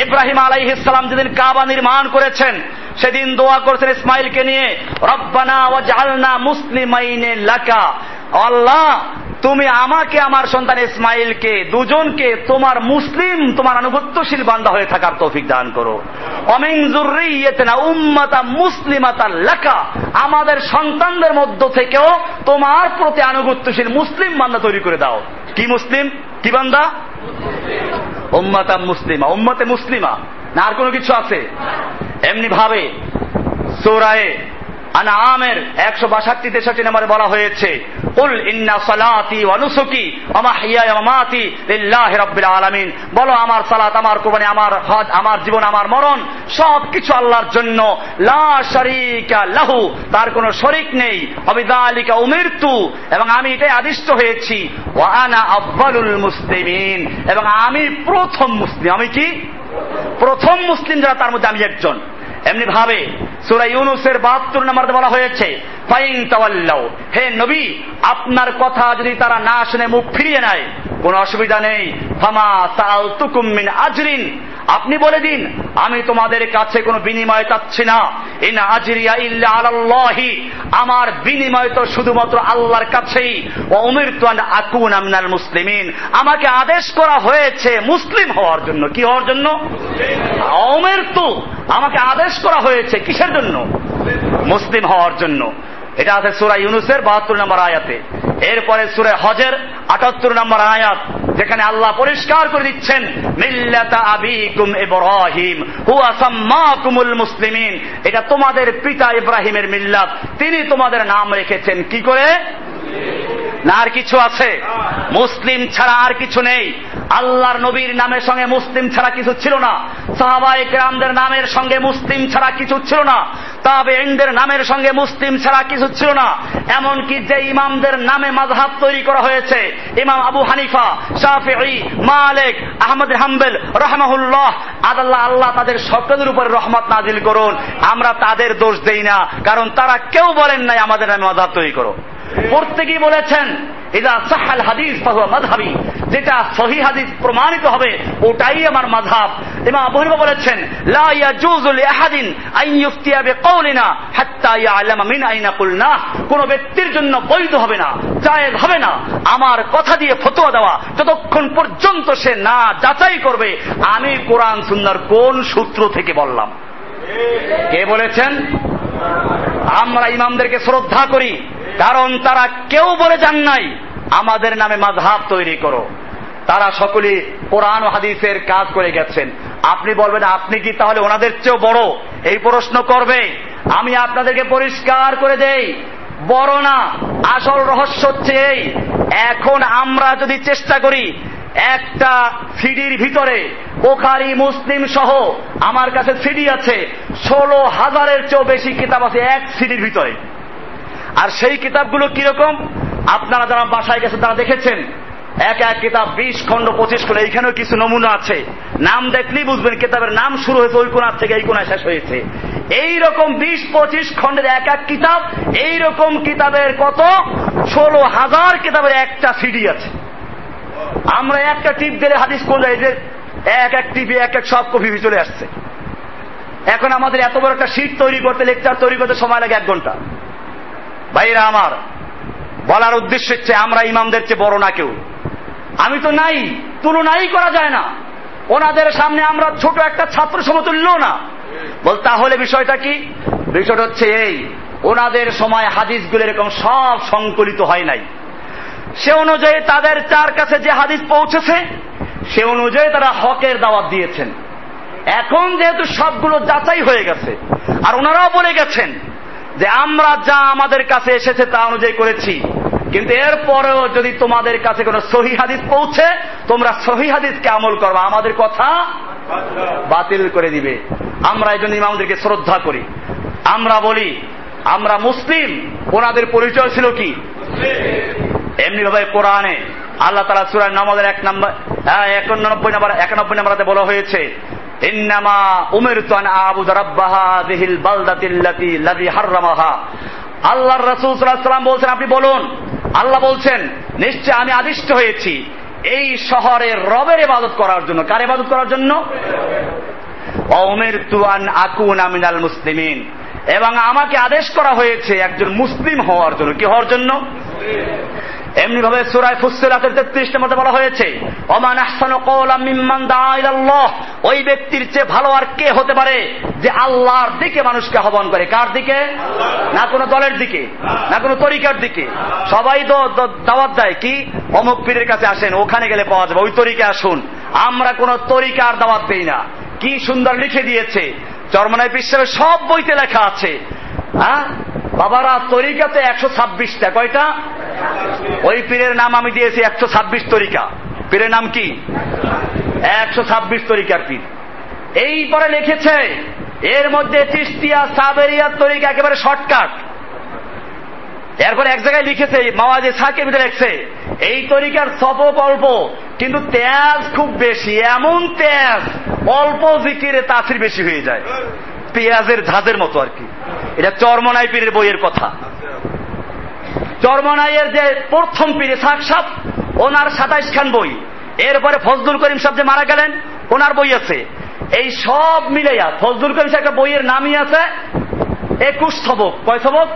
ইব্রাহিম আলাইহ ইসলাম যেদিন কাবা নির্মাণ করেছেন, সেদিন দোয়া করেছেন ইসমাইলকে নিয়ে, রব্বানা ও জালনা মুসলিমাইনে লাকা। আল্লাহ, তুমি আমাকে, আমার সন্তান ইসমাইলকে, দুজনকে, তোমার মুসলিম, তোমার আনুগত্যশীল বান্দা হয়ে থাকার তৌফিক দান করো। মুসলিমাতা লেখা আমাদের সন্তানদের মধ্য থেকেও তোমার প্রতি আনুগত্যশীল মুসলিম বান্দা তৈরি করে দাও। কি মুসলিম? কি বান্দা? উম্মাতা মুসলিমা। উম্মাতে মুসলিমা। না, আর কোনো কিছু আছে? এমনি ভাবে, সৌরায়ে আনামের একশো বাষট্টি তেষট্টি নম্বরে বলা হয়েছে। কুল ইন্না সালাতি অনুসুকি মাহইয়া ওয়া মামাতি লিল্লাহি রাব্বিল আলামিন। বলো, আমার সালাত, আমার কুরবানি, আমার হজ, আমার জীবন, আমার মরণ সব কিছু আল্লাহর জন্য। লা শারীকা লাহু, তার কোনো শরীক নেই। অবিদালিকা উমিরতু, এবং আমি এটাই আদিষ্ট হয়েছি। ওয়া আনা আফদালুল মুসলিমিন, এবং আমি প্রথম মুসলিম। আমি কি? প্রথম মুসলিম যারা, তার মধ্যে আমি একজন। এমনি ভাবে সুরা ইউনুসের বাহাত্তর নাম্বার বলা হয়েছে, ফাইন তাওয়াল্লাও হে নবী, আপনার কথা যদি তারা না শুনে মুখ ফিরিয়ে নেয়, কোনো অসুবিধা নেই। ফামা সাআলতুকুম মিন আজরিন। আপনি বলে দিন, আমি তোমাদের কাছে কোনো বিনিময় চাচ্ছি না। ইন আজরিয়া ইল্লা আলাল্লাহি, আমার বিনিময় তো শুধুমাত্র আল্লাহর কাছেই। আন আকুনা মুসলিমিন, আমাকে আদেশ করা হয়েছে মুসলিম হওয়ার জন্য। কি হওয়ার জন্য? উমিরতু, আমাকে আদেশ করা হয়েছে কিসের জন্য? মুসলিম হওয়ার জন্য। এটা আছে সুরা ইউনুসের বাহাত্তর নম্বর আয়াতে। এরপরে সুরে হজের আটাত্তর নম্বর আয়াত, যেখানে আল্লাহ পরিষ্কার করে দিচ্ছেন মুসলিমিন। এটা তোমাদের পিতা ইব্রাহিমের মিল্লাত। তিনি তোমাদের নাম রেখেছেন কি করে? না, আর কিছু আছে? মুসলিম ছাড়া আর কিছু নেই। আল্লাহর নবীর নামের সঙ্গে মুসলিম ছাড়া কিছু ছিল না। সাহাবাই কেরামদের নামের সঙ্গে মুসলিম ছাড়া কিছু ছিল না। তবে ইন্দের নামের সঙ্গে মুসলিম ছাড়া কিছু ছিল না। এমনকি যে ইমামদের নামে মাঝহাব তৈরি করা হয়েছে, ইমাম আবু হানিফা শাফি মালেক, আহমদ হাম্বেল, রহমাহুল্লাহ, আদাল্লাহ আল্লাহ তাদের সকলের উপর রহমত নাজিল করুন। আমরা তাদের দোষ দেই না, কারণ তারা কেউ বলেন নাই আমাদের নামে মাঝহাব তৈরি করো। প্রত্যেকেই বলেছেন এটা সাহাল হাদিস মাধাবি যেটা সহি হাদিস প্রমাণিত হবে, ওটাই আমার মাধাব ইমাম আবু হানিফা বলেছেন, লা ইয়াজুজু লিআহাদিন আন ইফতিয়া বিকাউলিনা হাত্তা ইয়ালামা মিন আইনা কুলনা কোন ব্যক্তির জন্য বৈধ হবে না, জায়েজ হবে না। আমার কথা দিয়ে ফতোয়া দেওয়া, যতক্ষণ পর্যন্ত সে না যাচাই করবে, আমি কোরআন সুন্নাহর কোন সূত্র থেকে বললাম। কে বলেছেন? আমরা ইমামদেরকে শ্রদ্ধা করি, কারণ তারা কেউ বলে যান নাই, আমাদের নামে মাঝহাব তৈরি করো। তারা সকলে কোরআন হাদিসের কাজ করে গেছেন। আপনি বলবেন, আপনি কি তাহলে ওনাদের চেয়েও বড়? এই প্রশ্ন করবে। আমি আপনাদেরকে পরিষ্কার করে দেই, বড় না, আসল রহস্য হচ্ছে এই। এখন আমরা যদি চেষ্টা করি একটা সিডির ভিতরে বোখারি, মুসলিম সহ আমার কাছে সিডি আছে। ষোলো হাজারের চেয়েও বেশি কিতাব আছে এক সিডির ভিতরে। আর সেই কিতাবগুলো কীরকম? আপনারা যারা বাসায় গেছে তারা দেখেছেন। এক এক কিতাব, বিশ খণ্ড, পঁচিশ খণ্ড, এইখানেও কিছু নমুনা আছে। নাম দেখলেই বুঝবেন কিতাবের নাম শুরু হয়েছে ওই কোনার থেকে, এই কোনায় শেষ হয়েছে। এই রকম বিশ, পঁচিশ খণ্ডের এক এক কিতাব এই রকম কিতাবের কত? ষোলো হাজার কিতাবের একটা সিডি আছে। আমরা একটা টিপ দিলে হাদিস কোন যায় যে এক এক টিপে এক এক সব কপি চলে আসছে। এখন আমাদের এত বড় একটা সিট তৈরি করতে, লেকচার তৈরি করতে সময় লাগে এক ঘণ্টা। ভাইরা আমার, বলার উদ্দেশ্য হচ্ছে আমরা ইমামদের চেয়ে বড় না কেউ। আমি তো নাই, তুলনাই করা যায় না। ওনাদের সামনে আমরা ছোট একটা ছাত্র সমতুল্য না। বল, তাহলে বিষয়টা কি? বিষয়টা হচ্ছে এই, ওনাদের সময় হাদিসগুলো এরকম সব সংকলিত হয় নাই। সে অনুযায়ী তাদের চার কাছে যে হাদিস পৌঁছেছে, সে অনুযায়ী তারা হকের দাওয়াত দিয়েছেন। এখন যেহেতু সবগুলো যাচাই হয়ে গেছে, আর ওনারাও বলে গেছেন যে আমরা যা আমাদের কাছে এসেছে তা অনুযায়ী করেছি, কিন্তু এরপরেও যদি তোমাদের কাছে কোনো সহি হাদিস পৌঁছে, তোমরা সহি হাদিসকে আমল করবা। আমাদের কথা বাতিল করে দিবে। আমরা এই জন্য ইমামদেরকে শ্রদ্ধা করি। আমরা বলি, আমরা মুসলিম, ওনাদের পরিচয় ছিল কি? এমনি ভাবে কোরআনে আল্লাহ তালা সুরায় নামাজের এক নম্বর একানব্বই নম্বর, একানব্বই নম্বরাতে বলা হয়েছে, ইন্নামা দিহিল বালদাতিল্লাতি আল্লাহর রাসূল বলছেন, আপনি বলুন। আল্লাহ বলছেন, নিশ্চয় আমি আদিষ্ট হয়েছি এই শহরের রবের ইবাদত করার জন্য। কার ইবাদত করার জন্য? অমের তুয়ান আকুন আমিনাল মুসলিমিন। এবং আমাকে আদেশ করা হয়েছে একজন মুসলিম হওয়ার জন্য। কি হওয়ার জন্য? এমনি ভাবে সুরায় ফুসিলাতের তেত্রিশ মধ্যে বলা হয়েছে অমান আহসান মিম্মান দাইলাল্লাহ ওই ব্যক্তির চেয়ে ভালো আর কে হতে পারে যে আল্লাহর দিকে মানুষকে আহ্বান করে? কার দিকে? না কোনো দলের দিকে, না কোনো তরিকার দিকে? সবাই তো দাওয়াত দেয়, কি? অমুক পীরের কাছে আসেন, ওখানে গেলে পাওয়া যাবে, ওই তরিকে আসুন। আমরা কোন তরিকার দাওয়াত দেই না। কি সুন্দর লিখে দিয়েছে। চরমনায় বিশ্বের সব বইতে লেখা আছে। হ্যাঁ? বাবারা, তরিকাতে একশো ছাব্বিশটা। কয়টা? ওই পীরের নাম আমি দিয়েছি একশো ছাব্বিশ তরিকা। পীরের নাম কি? একশো ছাব্বিশ তরিকার পীর। এই পরে লিখেছে, এর মধ্যে তিস্তিয়া সাবেরিয়ার তরিকা একেবারে শর্টকাট। এরপরে এক জায়গায় লিখেছে, মাওয়াজে সাকে ভিতরে লেখছে, এই তরিকার সপক অল্প, কিন্তু তেজ খুব বেশি। এমন তেজ, অল্প জিকিরে তাসির বেশি হয়ে যায়। পেঁয়াজের ঝাঁজের মতো আর কি। এটা চরমনাই পীরের বইয়ের কথা। চরমনাইয়ের যে প্রথম পীরে শাক সাপ ওনার সাতাইশ খান বই। এরপরে ফজলুল করিম সাহেব যে মারা গেলেন, ওনার বই আছে। এই সব মিলাইয়া ফজলুল করিম সাহেব একটা বইয়ের নামই আছে, একুশ সবক কয় সবক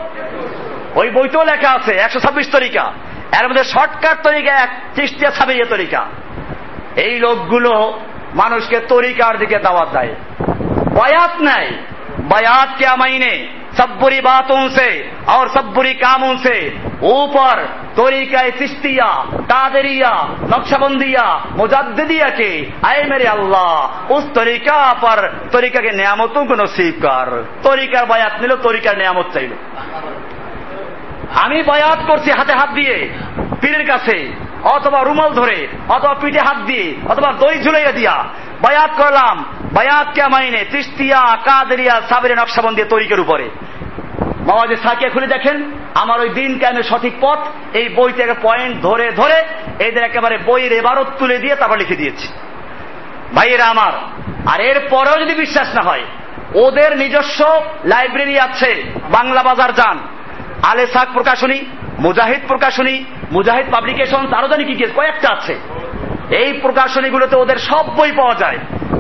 ওই বইতেও লেখা আছে, একশো ছাব্বিশ তরিকা। এর মধ্যে শর্টকাট তরিকা, এক চিস্তিয়া ছাবিয়ে তরিকা। এই লোকগুলো মানুষকে তরিকার দিকে দাওয়াত দেয়। বায়াত নেয় বায়াত কে আমাইনে सब बुरी बातों से और सब बुरी कामों से ऊपर तरीका चिश्तिया कादरिया नक्शबंदिया मुजद्दिया के आए मेरे अल्लाह उस तरीका पर तरीका के नियामतों को नसीब कर তরিকার বায়াত নিল তরিকার নিয়ামত চাইল আমি বায়াত করছি হাতে হাত দিয়ে পীরের কাছে অথবা রুমাল ধরে অথবা পিঠে হাত দিয়ে অথবা দই ঝুলাইয়া দিয়া বায়াত করলাম। বায়াত কে মাইনে? তিস্তিয়া, কাদরিয়া, সাবের নকশাবন দিয়ে তরিকের উপরে। বাবাজি সাকিয়া খুলে দেখেন, আমার ওই দিন কেন সঠিক পথ? এই বই থেকে পয়েন্ট ধরে ধরে এদের একেবারে বইয়ের এবারত তুলে দিয়ে তারপর লিখে দিয়েছি। ভাইয়েরা আমার, আর এর পরেও যদি বিশ্বাস না হয়, ওদের নিজস্ব লাইব্রেরি আছে, বাংলা বাজার যান। আলে সাক প্রকাশনী, মুজাহিদ প্রকাশনী, মুজাহিদ পাবলিকেশন আরও জানি কি, কয়েকটা আছে। এই প্রকাশনীগুলোতে ওদের সব বই পাওয়া যায়।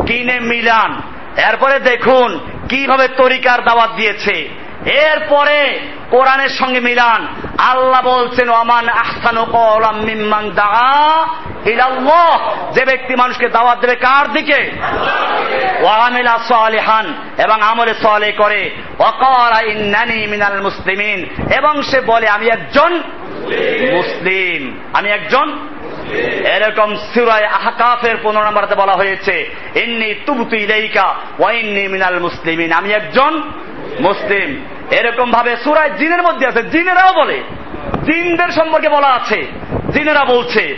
কিনে মিলান। এরপরে দেখুন, কীভাবে তরিকার দাওয়াত দিয়েছে। এরপরে কোরআনের সঙ্গে মিলান। আল্লাহ বলছেন মিম্মান দাআ ইলাল্লাহ। যে ব্যক্তি মানুষকে দাওয়াত দেবে কার দিকে? ওয়ামিলা এবং আমলে সালেহ করে। ইন্নানি মিনাল মুসলিমিন, এবং সে বলে, আমি একজন মুসলিম। আমি একজন এরকম সুরায় আহকাফের পনেরো নম্বরতে বলা হয়েছে, ইন্নি তুবতু ইলাইকা ওয়া ইন্নি মিনাল মুসলিমিন। আমি একজন মুসলিম। এরকম ভাবে সুরায় জিনের মধ্যে আছে, জিনেরাও বলে। জিনদের সম্পর্কে বলা আছে। জিনেরা বলছে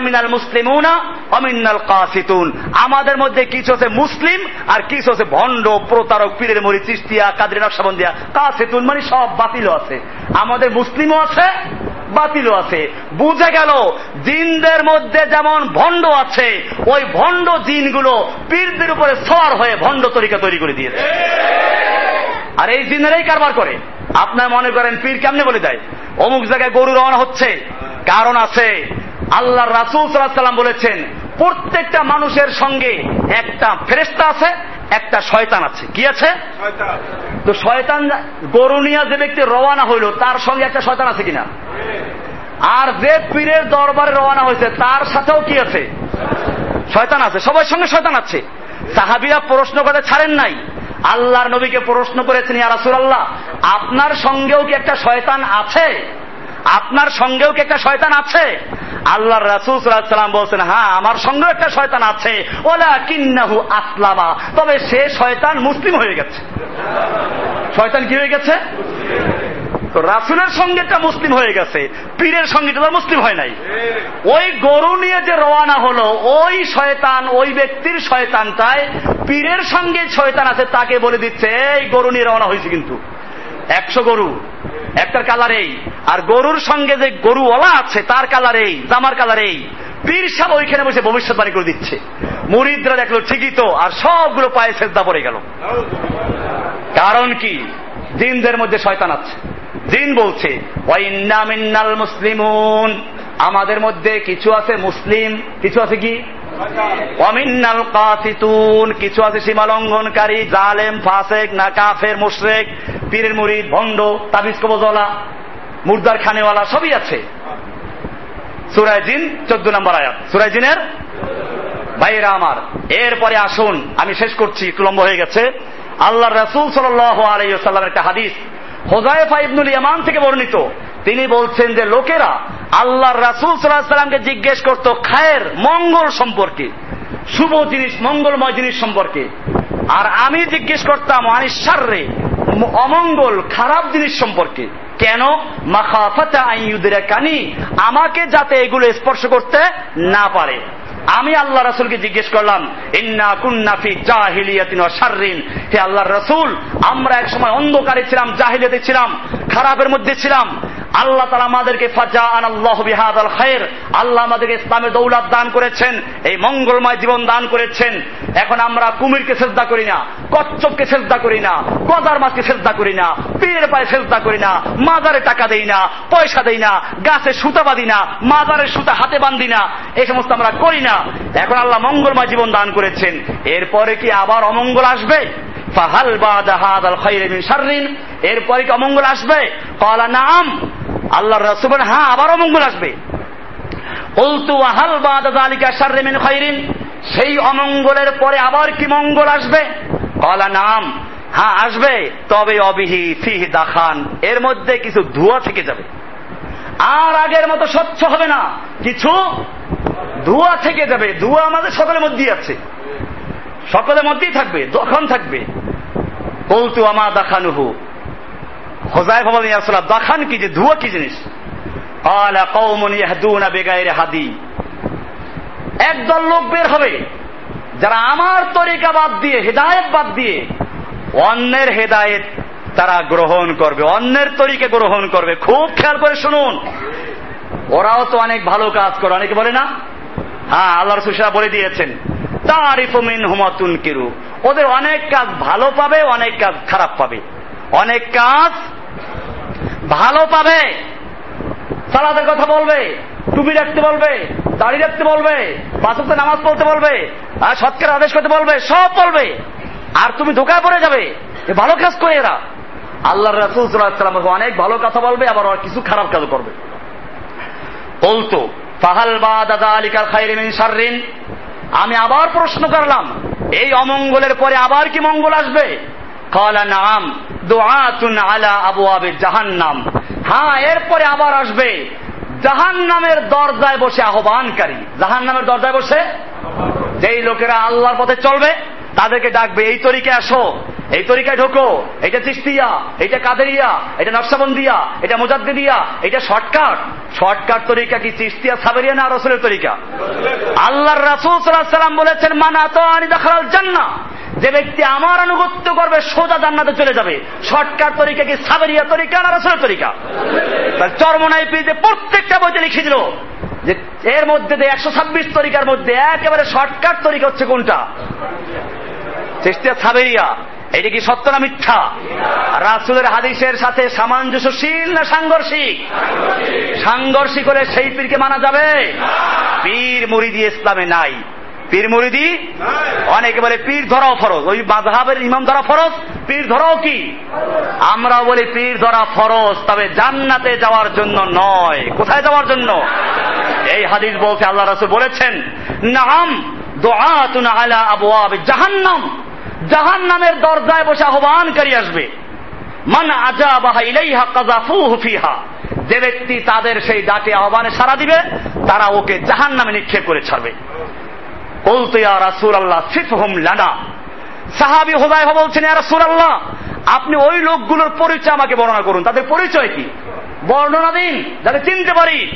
মিনাল মুসলিমুনা অমিনাল কাসিতুন। আমাদের মধ্যে কিছু আছে মুসলিম আর কিছু আছে ভণ্ড, প্রতারক, পীরের মরি চিস্তিয়া কাদের, নকশাবন্দিয়া। কাসিতুন মানে সব বাতিল আছে। আমাদের মুসলিমও আছে, বাতিলও আছে। বুঝে গেল, জিনদের মধ্যে যেমন ভণ্ড আছে, ওই ভণ্ড জিনগুলো পীরদের উপরে সওয়ার হয়ে ভণ্ড তরিকা তৈরি করে দিয়েছে। আর এই জিনেরাই কারবার করে। আপনার মনে করেন পীর কেমনে বলে দেয়? অমুক জায়গায় গরু রওনা হচ্ছে কারণ আছে। আল্লাহ রাসুল সাল্লাম বলেছেন প্রত্যেকটা মানুষের সঙ্গে একটা ফেরেস্তা আছে একটা শয়তান আছে। কি আছে? তো শয়তান গরু নিয়ে যে ব্যক্তি রওয়ানা হইল তার সঙ্গে একটা শয়তান আছে কিনা? আর যে পীরের দরবারে রওনা হয়েছে তার সাথেও কি আছে? শয়তান আছে। সবার সঙ্গে শয়তান আছে। সাহাবিরা প্রশ্ন করে ছাড়েন নাই। আল্লাহর নবীকে প্রশ্ন করেছেন ইয়ারাসুল আল্লাহ আপনার সঙ্গেও কি একটা শয়তান আছে? আপনার সঙ্গেও কি একটা শয়তান আছে? আল্লাহ রাসুল সাল্লাম বলছেন হ্যাঁ আমার সঙ্গেও একটা শয়তান আছে। ওলা কিন্নাহু আসলামা। তবে সে শয়তান মুসলিম হয়ে গেছে। শয়তান কি হয়ে গেছে? তো রাসুলের সঙ্গে একটা মুসলিম হয়ে গেছে, পীরের সঙ্গে তো মুসলিম হয় নাই। ওই গরু নিয়ে যে রওয়ানা হলো, ওই শয়তান, ওই ব্যক্তির শয়তানটায় পীরের সঙ্গে শয়তান আছে, তাকে বলে দিচ্ছে, এই গরু নিয়ে রওনা হয়েছে কিন্তু। একশো গরু, একটার কালার এই। আর গরুর সঙ্গে যে গরুওয়ালা আছে, তার কালার এই, জামার কালার এই। পীর সাহেব ওইখানে বসে ভবিষ্যৎবাণী করে দিচ্ছে। মুরিদরা দেখল, ঠিকই তো, আর সবগুলো পায়ে সেজদা পড়ে গেল। কারণ কি? দিনদের মধ্যে শয়তান আছে। দিন বলছে মুসলিমুন। আমাদের মধ্যে কিছু আছে মুসলিম, কিছু আছে কি? অমিন্নাল কাসিতুন কিছু আছে সীমা লঙ্ঘনকারী জালেম, ফাসেক, না কাফের, মুশরেক, পীরের মুরিদ, ভণ্ড, তাবিজ কবজলা মুর্দার খানেওয়ালা, সবই আছে। সুরায় জিন, চোদ্দ নম্বর আয়াত। সুরায় জিনের? ভাইয়েরা আমার, এরপরে আসুন, আমি শেষ করছি, একটু লম্বা হয়ে গেছে। আল্লাহ রসুল সাল্লামের একটা হাদিস হোজাইফা ইবনুল ইয়ামান থেকে বর্ণিত। তিনি বলছেন যে, লোকেরা আল্লাহ রাসুল সাল্লাহ সাল্লামকে জিজ্ঞেস করত, খায়ের মঙ্গল সম্পর্কে, শুভ জিনিস, মঙ্গলময় জিনিস সম্পর্কে? আর আমি জিজ্ঞেস করতাম আনিসার্রে অমঙ্গল, খারাপ জিনিস সম্পর্কে? কেন? মাখাফাতা আইয়ুদের কানি আমাকে যাতে এগুলো স্পর্শ করতে না পারে। আমি আল্লাহ রাসুলকে জিজ্ঞেস করলাম, ইন্না কুন্নাফি জাহিলিয়াতিন শাররিন। হে আল্লাহ রাসুল, আমরা এক সময় অন্ধকারে ছিলাম, জাহিলিয়াতে ছিলাম, খারাপের মধ্যে ছিলাম। আল্লাহ তালা আমাদেরকে ফাজা আন আল্লাহ বিহাদ আল খায়ের আল্লাহ আমাদেরকে ইসলামের দৌলাত দান করেছেন, এই মঙ্গলময় জীবন দান করেছেন। এখন আমরা কুমিরকে শ্রদ্ধা করি না, কচ্ছপকে শ্রদ্ধা করি না, গজার মাছকে শ্রদ্ধা করি না, পীরের পায়ে শ্রদ্ধা করি না, মাজারে টাকা দেই না, পয়সা দেই না, গাছে সুতা বাঁধি না, মাজারের সুতা হাতে বান্ধি না এই সমস্ত আমরা করি না। এখন আল্লাহ মঙ্গলময় জীবন দান করেছেন। এরপরে কি আবার অমঙ্গল আসবে? ফাহাল মিন এরপরে কি অমঙ্গল আসবে? কলা নাম আল্লাহ রাসূল হ্যাঁ আবার অমঙ্গল আসবে। উলতু আহাল যালিকা শাররি খাইরিন। সেই অমঙ্গলের পরে আবার কি মঙ্গল আসবে? কলা নাম হ্যাঁ আসবে। তবে অবিহি ফিহি দাখান। এর মধ্যে কিছু ধোঁয়া থেকে যাবে। আর আগের মতো স্বচ্ছ হবে না। কিছু ধোঁয়া থেকে যাবে ধোঁয়া আমাদের সকলের মধ্যেই আছে। সকলের মধ্যেই থাকবে দখন থাকবে। কৌতু আমা দাখানুহু। হোজাই ভবন ইয়াসলাম দাখান কি যে ধোঁয়া কি জিনিস? আলা কৌমন ইয়াহদুনা বেগাইরে হাদি। একদল লোক বের হবে, যারা আমার তরিকা বাদ দিয়ে, হেদায়েত বাদ দিয়ে, অন্যের হেদায়েত তারা গ্রহণ করবে, অন্যের তরিকে গ্রহণ করবে। খুব খেয়াল করে শুনুন। ওরাও তো অনেক ভালো কাজ করে, অনেকে বলে না? হ্যাঁ আল্লাহ রসুল বলে দিয়েছেন। তারিফমিন হুমাতুন কিরু ওদের অনেক কাজ ভালো পাবে, অনেক কাজ খারাপ পাবে। অনেক কাজ ভালো পাবে। সালাদের কথা বলবে, টুপি রাখতে বলবে, দাড়ি রাখতে বলবে নামাজ পড়তে বলবে আর সৎকের আদেশ করতে বলবে, সব বলবে। আর তুমি ধোকায় পড়ে যাবে। ভালো কাজ করে এরা। আল্লাহ রাসুল অনেক ভালো কথা বলবে, আবার কিছু খারাপ কাজ করবে। বলতো, ফাহাল বা দাদা আলিকার খাইরিমিন সারিন আমি আবার প্রশ্ন করলাম, এই অমঙ্গলের পরে আবার কি মঙ্গল আসবে? কলা নাম দোয়াতুন আলা আবু আবে জাহান্নাম। হ্যাঁ এরপরে আবার আসবে। জাহান নামের দরজায় বসে আহ্বানকারী। জাহান নামের দরজায় বসে? যেই লোকেরা আল্লাহর পথে চলবে তাদেরকে ডাকবে, এই তরিকে আসো, এই তরিকায় ঢোকো, এটা চিস্তিয়া, এটা কাদেরিয়া, এটা নকশাবন্দিয়া, এটা মুজাদ্দিদিয়া, এটা শর্টকাট। শর্টকাট তরিকা কি চিস্তিয়া, সাবেরিয়া না রসুলের তরিকা? আল্লাহর রাসুল সাল্লাম বলেছেন, মানা তো আনি দেখাল জান্না যে ব্যক্তি আমার আনুগত্য করবে, সোজা জান্নাতে চলে যাবে। শর্টকাট তরিকা কি সাবেরিয়া তরিকা না রসুলের তরিকা? চরমনাই পিতে প্রত্যেকটা বইতে লিখে দিল যে, এর মধ্যে একশো ছাব্বিশ তরিকার মধ্যে একেবারে শর্টকাট তরিকা হচ্ছে কোনটা? চেষ্টা সাবেরিয়া এটা কি সত্য না মিথ্যা? রাসুলের হাদিসের সাথে সামঞ্জস্যশীল না সাংঘর্ষিক? সাংঘর্ষিক হলে সেই পীরকে মানা যাবে? পীর মুরিদি ইসলামে নাই। পীর মুরিদি? অনেকে বলে পীর ধরাও ফরজ। ওই মাঝহাবের ইমাম ধরা ফরজ, পীর ধরাও কি? আমরা বলি পীর ধরা ফরজ, তবে জান্নাতে যাওয়ার জন্য নয়। কোথায় যাওয়ার জন্য? এই হাদিস বলতে আল্লাহ রাসুল বলেছেন নাম দোয়াতুন আলা আবু জাহান্নাম। জাহান নামের দরজায় বসে আহ্বানকারী আসবে। মান আজা বাহা ইলাইহা কাজাফু হুফিহা যে ব্যক্তি তাদের সেই ডাকে আহ্বানে সারা দিবে, তারা ওকে জাহান নামে নিক্ষেপ করে ছাড়বে। রাসুল আল্লাহ লানা। বলছেন আল্লাহ আপনি ওই লোকগুলোর পরিচয় আমাকে বর্ণনা করুন। তাদের পরিচয় কি? বর্ণনা দিন যাতে চিনতে পারি।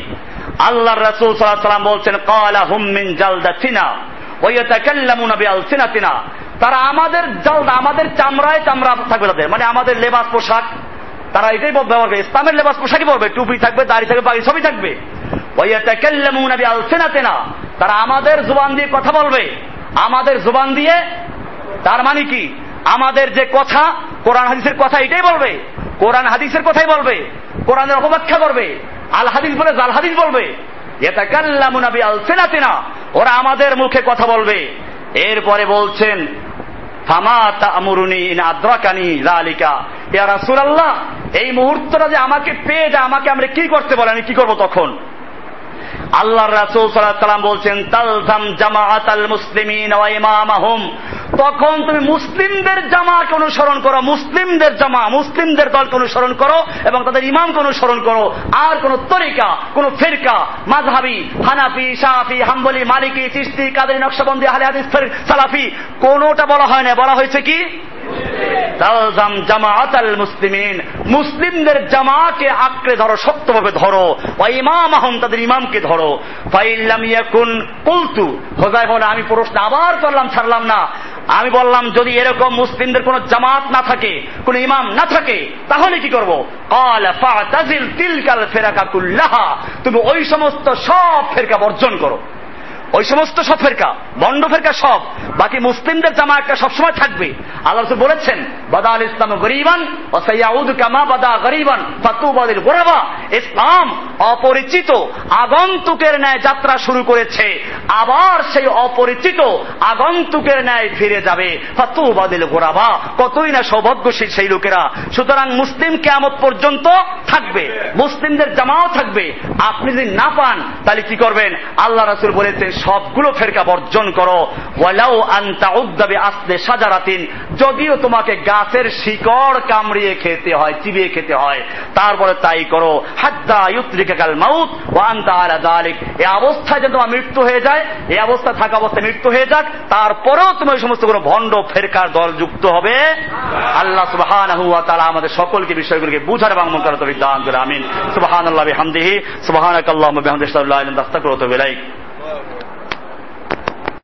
আল্লাহ রাসুল সাল্লাম বলছেন, কালা হুম মিন জালদা চিনা ওয়াতাকাল্লামুনা বিআলসিনাতিনা। তারা আমাদের আমাদের চামড়ায় চামড়া থাকবে তাদের। মানে আমাদের লেবাস পোশাক, তারা এটাই ব্যবহার করবে ইসলামের লেবাস পোশাকই পড়বে টুপি থাকবে, দাড়ি থাকবে, বাকি সবই থাকবে। তারা আমাদের জোবান দিয়ে কথা বলবে। আমাদের জোবান দিয়ে, তার মানে কি? আমাদের যে কথা, কোরআন হাদিসের কথা এটাই বলবে। কোরআন হাদিসের কথাই বলবে। কোরআনের অপব্যাখ্যা করবে। আল হাদিস বলে জাল হাদিস বলবে। ওরা আমাদের মুখে কথা বলবে। এরপরে বলছেন এই মুহূর্তটা যে আমাকে পেয়ে আমাকে আমরা কি করতে বলে, আমি কি করব তখন? আল্লাহ রাসুল সাল্লাম বলছেন, তালজাম জামাআত আল মুসলিমিন তখন তুমি মুসলিমদের জামাকে অনুসরণ করো, মুসলিমদের জামা, মুসলিমদের দলকে অনুসরণ করো এবং তাদের ইমামকে অনুসরণ করো। আর কোন তরিকা, কোন ফেরকা মাঝহাবি হানাফি সাহাফি হাম্বলি, মালিকি চিস্তি কাদের, নকশাবন্দি, আহলে হাদিস সালাফি, কোনোটা বলা হয় না বলা হয়েছে কি? মুসলিমদের জামাকে আঁকড়ে ধরো, শক্তভাবে ধরো। ইমাম আহম তাদের ইমামকে ধরো। কুলতু। হোজাই বলে, আমি প্রশ্ন আবার করলাম ছাড়লাম না। আমি বললাম, যদি এরকম মুসলিমদের কোন জামাত না থাকে, কোন ইমাম না থাকে, তাহলে কি করব? তুমি ওই সমস্ত সব ফেরকা বর্জন করো। ওই সমস্ত সব ফেরকা বন্ড ফেরকা সব, বাকি মুসলিমদের জামা একটা সবসময় থাকবে। আল্লাহ বলেছেন বাদা আল ইসলাম গরিবান ও সৈয়াউদ কামা বাদা গরিবান, ফাতুবাদিল গোরাবা। ইসলাম অপরিচিত আগন্তুকের ন্যায় যাত্রা শুরু করেছে, আবার সেই অপরিচিত আগন্তুকের ন্যায় ফিরে যাবে, ফাতুবাদিল গোরাবা। কতই না সৌভাগ্যশীল সেই লোকেরা। সুতরাং মুসলিম কেমত পর্যন্ত থাকবে, মুসলিমদের জামাও থাকবে। আপনি যদি না পান, তাহলে কি করবেন? আল্লাহ রাসুল বলেছেন সবগুলো ফেরকা বর্জন করো। উদ্দাবে আসলে সাজারাতিন যদিও তোমাকে গাছের শিকড় কামড়িয়ে খেতে হয়, চিবিয়ে খেতে হয়, তারপরে তাই করো। হাদ্দা ইউত্রিকাল মাউত ওয়ান তাআলা দালিক। এই অবস্থায় যেন তোমার মৃত্যু হয়ে যায় এই অবস্থা থাকা অবস্থায় মৃত্যু হয়ে যাক, তারপরেও তুমি ওই সমস্ত কোনো ভণ্ড ফেরকার দল যুক্ত হবে। আল্লাহ সুবহানাহু ওয়া তাআলা আমাদের সকলকে বিষয়গুলোকে বুঝার এবং মন করার দান করে, আমিন। সুবহানাল্লাহি বিহামদিহি, সুবহানাকাল্লাহুম্মা বিহামদিহি, আশহাদু আল্লা ইলাহা ইল্লা আনতা আস্তাগফিরুকা ওয়া আতুবু ইলাইক।